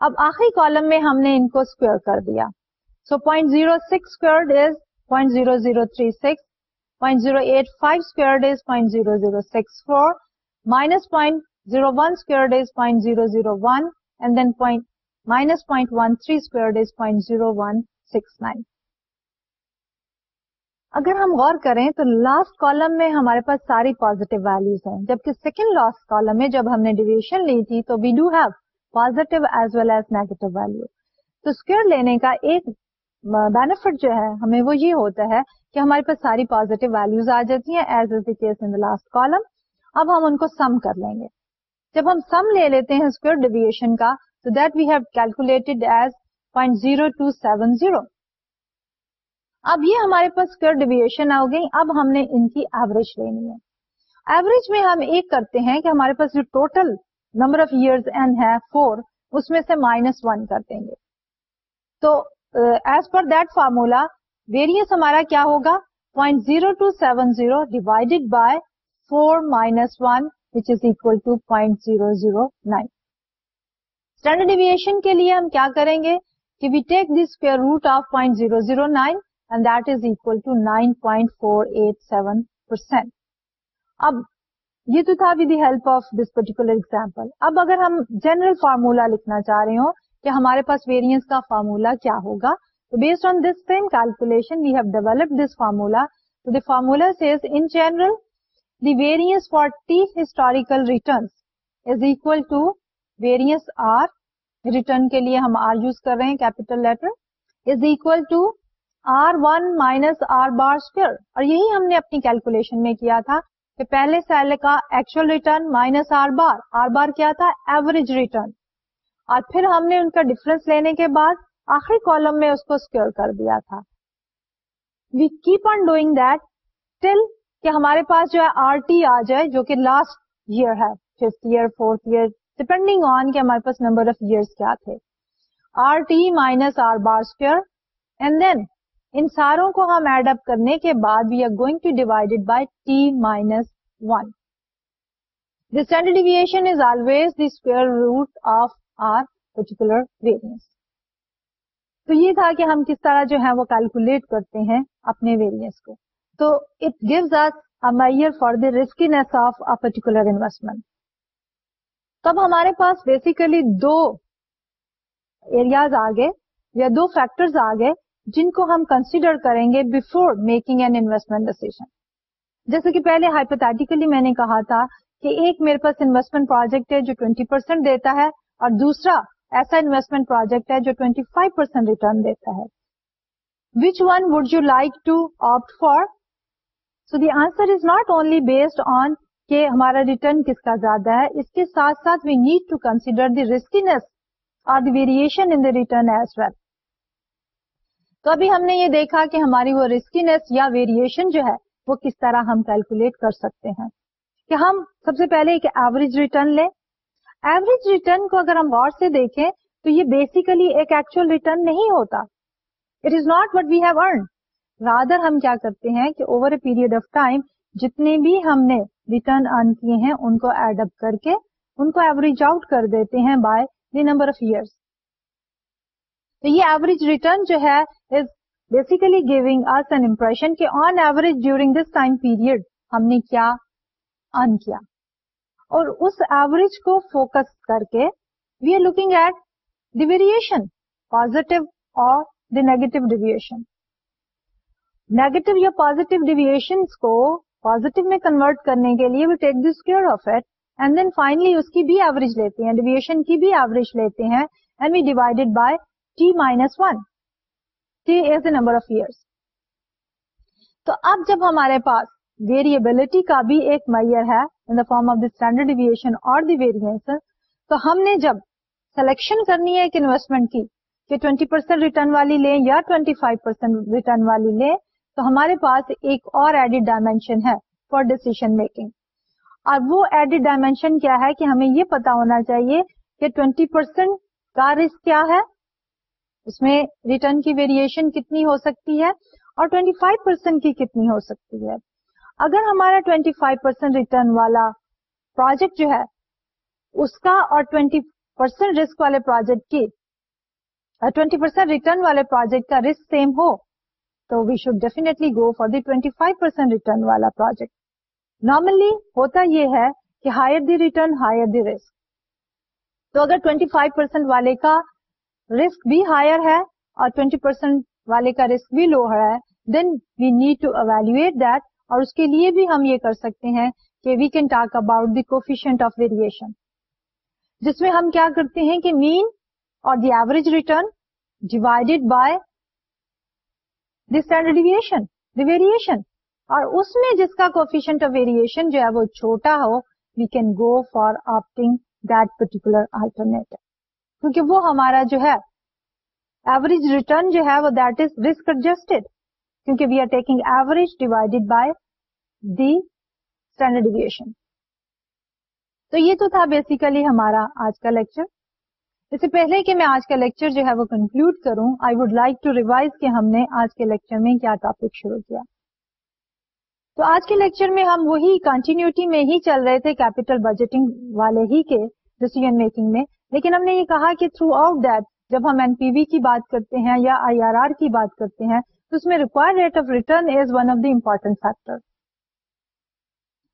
اب آخری column میں ہم نے ان کو square کر دیا so point zero six square is point zero zero three six point zero eight five squared is point zero zero six four minus point zero one point zero zero one and then point minus point one three point zero one six nine اگر ہم غور کریں تو last column میں ہمارے پاس ساری positive values ہیں، جبکہ سیکنڈ لاسٹ کالم میں جب ہم نے ڈیویشن لی تھی تو we do have positive as well as negative value تو اسکوئر لینے کا ایک بینیفٹ جو ہے، ہمیں وہ یہ ہوتا ہے کہ ہمارے پاس ساری پازیٹیو ویلوز آ جاتی ہیں as is the case in last column اب ہم ان کو سم کر لیں گے۔ جب ہم سم لے لیتے ہیں اسکوئر ڈیویشن کا تو that we have calculated as point zero two seven zero اب یہ ہمارے پاس اسکوئر ڈیویشن آ گئی، اب ہم نے ان کی ایوریج لینی ہے۔ ایوریج میں ہم ایک کرتے ہیں کہ ہمارے پاس جو total number of year N ہے فور اس میں سے مائنس ون کر دیں گے۔ تو as per that formula variance ہمارا کیا ہوگا? Point zero two seven zero divided by four minus one which is equal to point zero zero nine standard deviation کے لیے ہم کیا کریں گے? کہ we take the square root of point zero zero nine and that is equal to nine point four eight seven percent اب یہ تو تھا with the help of this particular example. اب اگر ہم جنرل فارمولا لکھنا چاہ رہے ہوں کہ ہمارے پاس ویریئنس کا فارمولا کیا ہوگا. تو based on this same calculation we have develop this formula تو the formula says in general the variance for T historical returns is equal to variance R return کے لیے ہم آر یوز کر رہے ہیں capital letter is equal to R one minus R bar square اور یہی ہم نے اپنی کیلکولیشن میں کیا تھا کہ پہلے سیل کا actual return minus R bar R bar کیا تھا ایوریج ریٹرن اور پھر ہم نے ان کا ڈفرنس لینے کے بعد آخری کالم میں اس کو اسکیور کر دیا تھا۔ We keep on doing that till کہ ہمارے پاس جو ہے آر ٹی آ جائے جو کہ لاسٹ ایئر ہے fifth year fourth year depending on کہ ہمارے پاس نمبر آف ایئر کیا تھے۔ R T minus R bar square and then ان ساروں کو ہم ایڈ اپ کرنے کے بعد we are going to divided by T minus one the standard deviation is always the square root of our particular variance. تو یہ تھا کہ ہم کس طرح جو ہے وہ کیلکولیٹ کرتے ہیں اپنے ویریئنس کو۔ تو it gives us measure for the riskiness of a particular investment تب ہمارے پاس بیسیکلی دو ایریاز آ گئے یا دو فیکٹرز آ گئے جن کو ہم کنسیڈر کریں گے before making an investment decision جیسے کہ پہلے ہائپوتھیٹیکلی میں نے کہا تھا کہ ایک میرے پاس انویسٹمنٹ پروجیکٹ ہے جو 20 پرسینٹ دیتا ہے۔ اور دوسرا ایسا انویسٹمنٹ پروجیکٹ ہے جو 25 پرسینٹ ریٹرن دیتا ہے۔ Which one would you like to opt for so the answer is not only based on کہ ہمارا ریٹرن کس کا زیادہ ہے، اس کے ساتھ ساتھ we need to consider the riskiness اور the variation in the return as well تو ابھی ہم نے یہ دیکھا کہ ہماری وہ رسکینس یا ویریشن جو ہے، وہ کس طرح ہم کیلکولیٹ کر سکتے ہیں۔ کہ ہم سب سے پہلے ایک ایوریج ریٹرن لیں ایوریج ریٹرن کو اگر ہم غور سے دیکھیں تو یہ بیسیکلی ایک ایکچوئل ریٹرن نہیں ہوتا۔ It is not what we have earn rather ہم کیا کرتے ہیں کہ over a period of time جتنے بھی ہم نے ریٹرن ارن کیے ہیں ان کو ایڈ اپ کر کے ان کو ایوریج آؤٹ کر دیتے ہیں by the number of years تو یہ ایوریج ریٹرن جو ہے is basically giving us an impression کہ on average during this time period ہم نے کیا ارن کیا۔ اور اس ایوریج کو فوکس کر کے we are looking at the variation positive اور دی نیگیٹو ڈیویشن نیگیٹو یا پازیٹو ڈیویشن کو پازیٹو میں کنورٹ کرنے کے لیے we take the square of it and then finally اس کی بھی ایوریج لیتے ہیں ڈیویشن کی بھی ایوریج لیتے ہیں and we divided by T minus one T is a number of years تو اب جب ہمارے پاس ویریبلٹی کا بھی ایک میئر ہے in the form of the standard deviation اور دی ویریئنس تو ہم نے جب سلیکشن کرنی ہے ایک انویسٹمنٹ کی کہ 20 پرسینٹ ریٹرن والی لیں یا 25 فائیو پرسینٹ ریٹرن والی لیں، تو ہمارے پاس ایک اور ایڈیڈ ڈائمینشن ہے فار ڈیسیزن میکنگ اور وہ ایڈیڈ ڈائمینشن کیا ہے کہ ہمیں یہ پتا ہونا چاہیے کہ 20 پرسینٹ کا رسک کیا ہے، اس میں ریٹرن کی ویریشن کتنی ہو سکتی ہے اور 25 پرسینٹ کی کتنی ہو سکتی ہے۔ اگر ہمارا 25 پرسینٹ ریٹرن والا پروجیکٹ جو ہے، اس کا اور 20 پرسینٹ رسک والے پروجیکٹ کی ٹوینٹی پرسینٹ ریٹرن والے پروجیکٹ کا رسک سیم ہو، تو we should definitely go for the twenty five percent return والا پروجیکٹ نارملی ہوتا یہ ہے کہ higher the return higher the risk تو اگر ٹوینٹی فائیو پرسینٹ والے کا رسک بھی ہائر ہے اور ٹوینٹی پرسینٹ والے کا رسک بھی لو ہے then we need to evaluate that اور اس کے لیے بھی ہم یہ کر سکتے ہیں کہ we can talk about the coefficient of variation جس میں ہم کیا کرتے ہیں کہ مین اور the average return divided by the standard deviation the variation اور اس میں جس کا کوفیشنٹ آف ویریشن جو ہے وہ چھوٹا ہو we can go for opting that particular alternate کیونکہ وہ ہمارا جو ہے ایوریج ریٹرن جو ہے وہ دیٹ از رسک ایڈجسٹڈ کیونکہ we are taking average divided by the standard deviation تو یہ تو تھا بیسیکلی ہمارا آج کا لیکچر اس سے پہلے کہ میں آج کا لیکچر جو ہے وہ کنکلوڈ کروں I would like to revise کہ ہم نے آج کے لیکچر میں کیا ٹاپک شروع کیا. تو آج کے لیکچر میں ہم وہی کنٹینیوٹی میں ہی چل رہے تھے کیپیٹل بجٹنگ والے ہی کے ڈیسیزن میکنگ میں. لیکن ہم نے یہ کہا کہ تھرو آؤٹ دیٹ جب ہم این پی وی کی بات کرتے ہیں یا آئی آر آر کی بات کرتے ہیں تو اس میں require rate of return is one of the important factor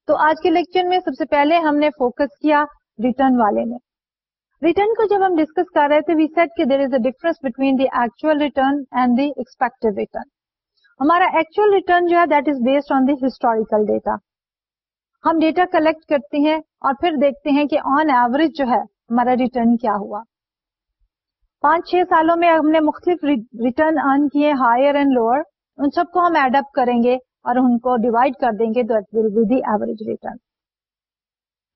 تو آج کے لیکچر میں سب سے پہلے ہم نے فوکس کیا ریٹرن والے میں. ریٹرن کو جب ہم ڈسکس کر رہے تھے وی سیٹ کہ there is a difference between the actual return and the expected return ہمارا ایکچوئل ریٹرن جو ہے that is based on the historical data ہم ڈیٹا کلیکٹ کرتے ہیں اور پھر دیکھتے ہیں کہ آن ایوریج جو ہے، ہمارا ریٹرن کیا ہوا. پانچ چھ سالوں میں ہم نے مختلف ریٹرن ارن کیے ہائر اینڈ لوور ان سب کو ہم ایڈ اپ کریں گے اور ان کو ڈیوائڈ کر دیں گے تو will be the average return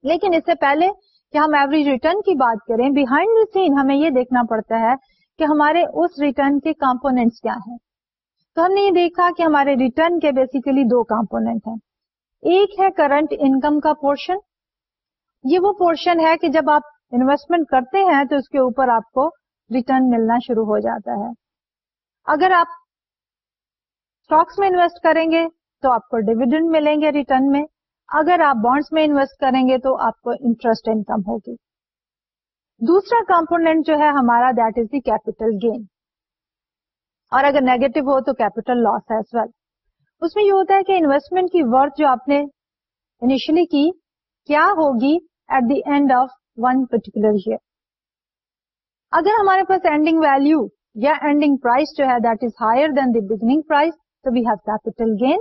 لیکن اس سے پہلے کہ ہم ایوریج ریٹرن کی بات کریں بہائنڈ دا سین ہمیں یہ دیکھنا پڑتا ہے کہ ہمارے اس ریٹرن کے کمپونیٹس کیا ہیں۔ تو ہم نے یہ دیکھا کہ ہمارے ریٹرن کے بیسیکلی دو کمپونیٹ ہیں۔ ایک ہے کرنٹ انکم کا پورشن یہ وہ پورشن ہے کہ جب آپ انویسٹمنٹ کرتے ہیں تو اس کے اوپر آپ کو ریٹرن ملنا شروع ہو جاتا ہے۔ اگر آپ اسٹاکس میں انویسٹ کریں گے تو آپ کو ڈویڈنڈ ملیں گے ریٹرن میں۔ اگر آپ بانڈس میں انویسٹ کریں گے تو آپ کو انٹرسٹ انکم ہوگی۔ دوسرا کمپونیٹ جو ہے ہمارا that is the capital gain اور اگر نیگیٹو ہو تو کیپیٹل لاس ہے ویل اس میں یہ ہوتا ہے کہ انویسٹمنٹ کی ورتھ جو آپ نے انیشلی کی، کیا ہوگی at the end of one particular year اگر ہمارے پاس اینڈنگ ویلو یا اینڈنگ پرائز جو ہے that is higher than the beginning price تو we have capital gain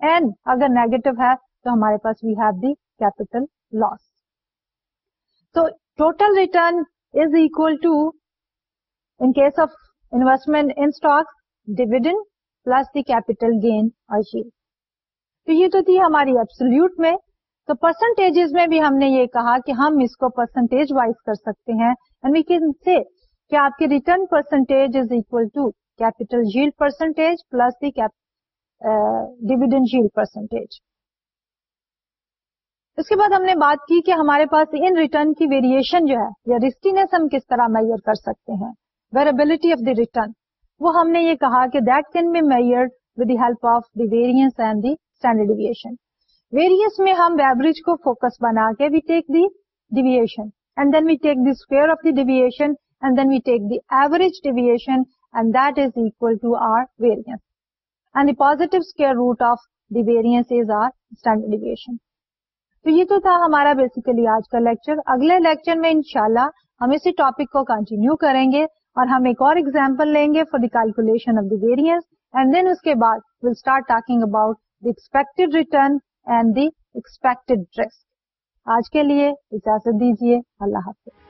and اگر نیگیٹو ہے، تو ہمارے پاس we have the capital loss تو total return is equal to in case of investment in stock dividend plus the capital gain اور shell تو یہ تو تھی ہماری ایبسولوٹ میں. تو پرسنٹیج میں بھی ہم نے یہ کہا کہ ہم اس کو پرسنٹیج وائز کر سکتے ہیں. اینڈ وی کین سے کہ آپ کی return percentage is equal to capital jail percentage plus the dividend jail percentage اس کے بعد ہم نے بات کی کہ ہمارے پاس ان ریٹرن کی ویریشن جو ہے یا رسکینس ہم کس طرح میئر کر سکتے ہیں. ویریبلٹی آف دی ریٹرن وہ ہم نے یہ کہا کہ that can be measured with the help of the variance and the standard deviation variance میں ہم ایوریج کو فوکس بنا کے we take the deviation and then we take the square of the deviation and then we take the average deviation and that is equal to our variance and the positive square root of the variance is our standard deviation تو یہ تو تھا ہمارا basically آج کا lecture اگلے lecture میں انشاءاللہ ہم اسی ٹاپک کو کنٹینیو کریں گے اور ہم ایک اور ایگزامپل لیں گے for the calculation of the variance and then اس کے بعد will start talking about the expected return and the expected dress آج کے لیے اجازت دیجیے اللہ حافظ.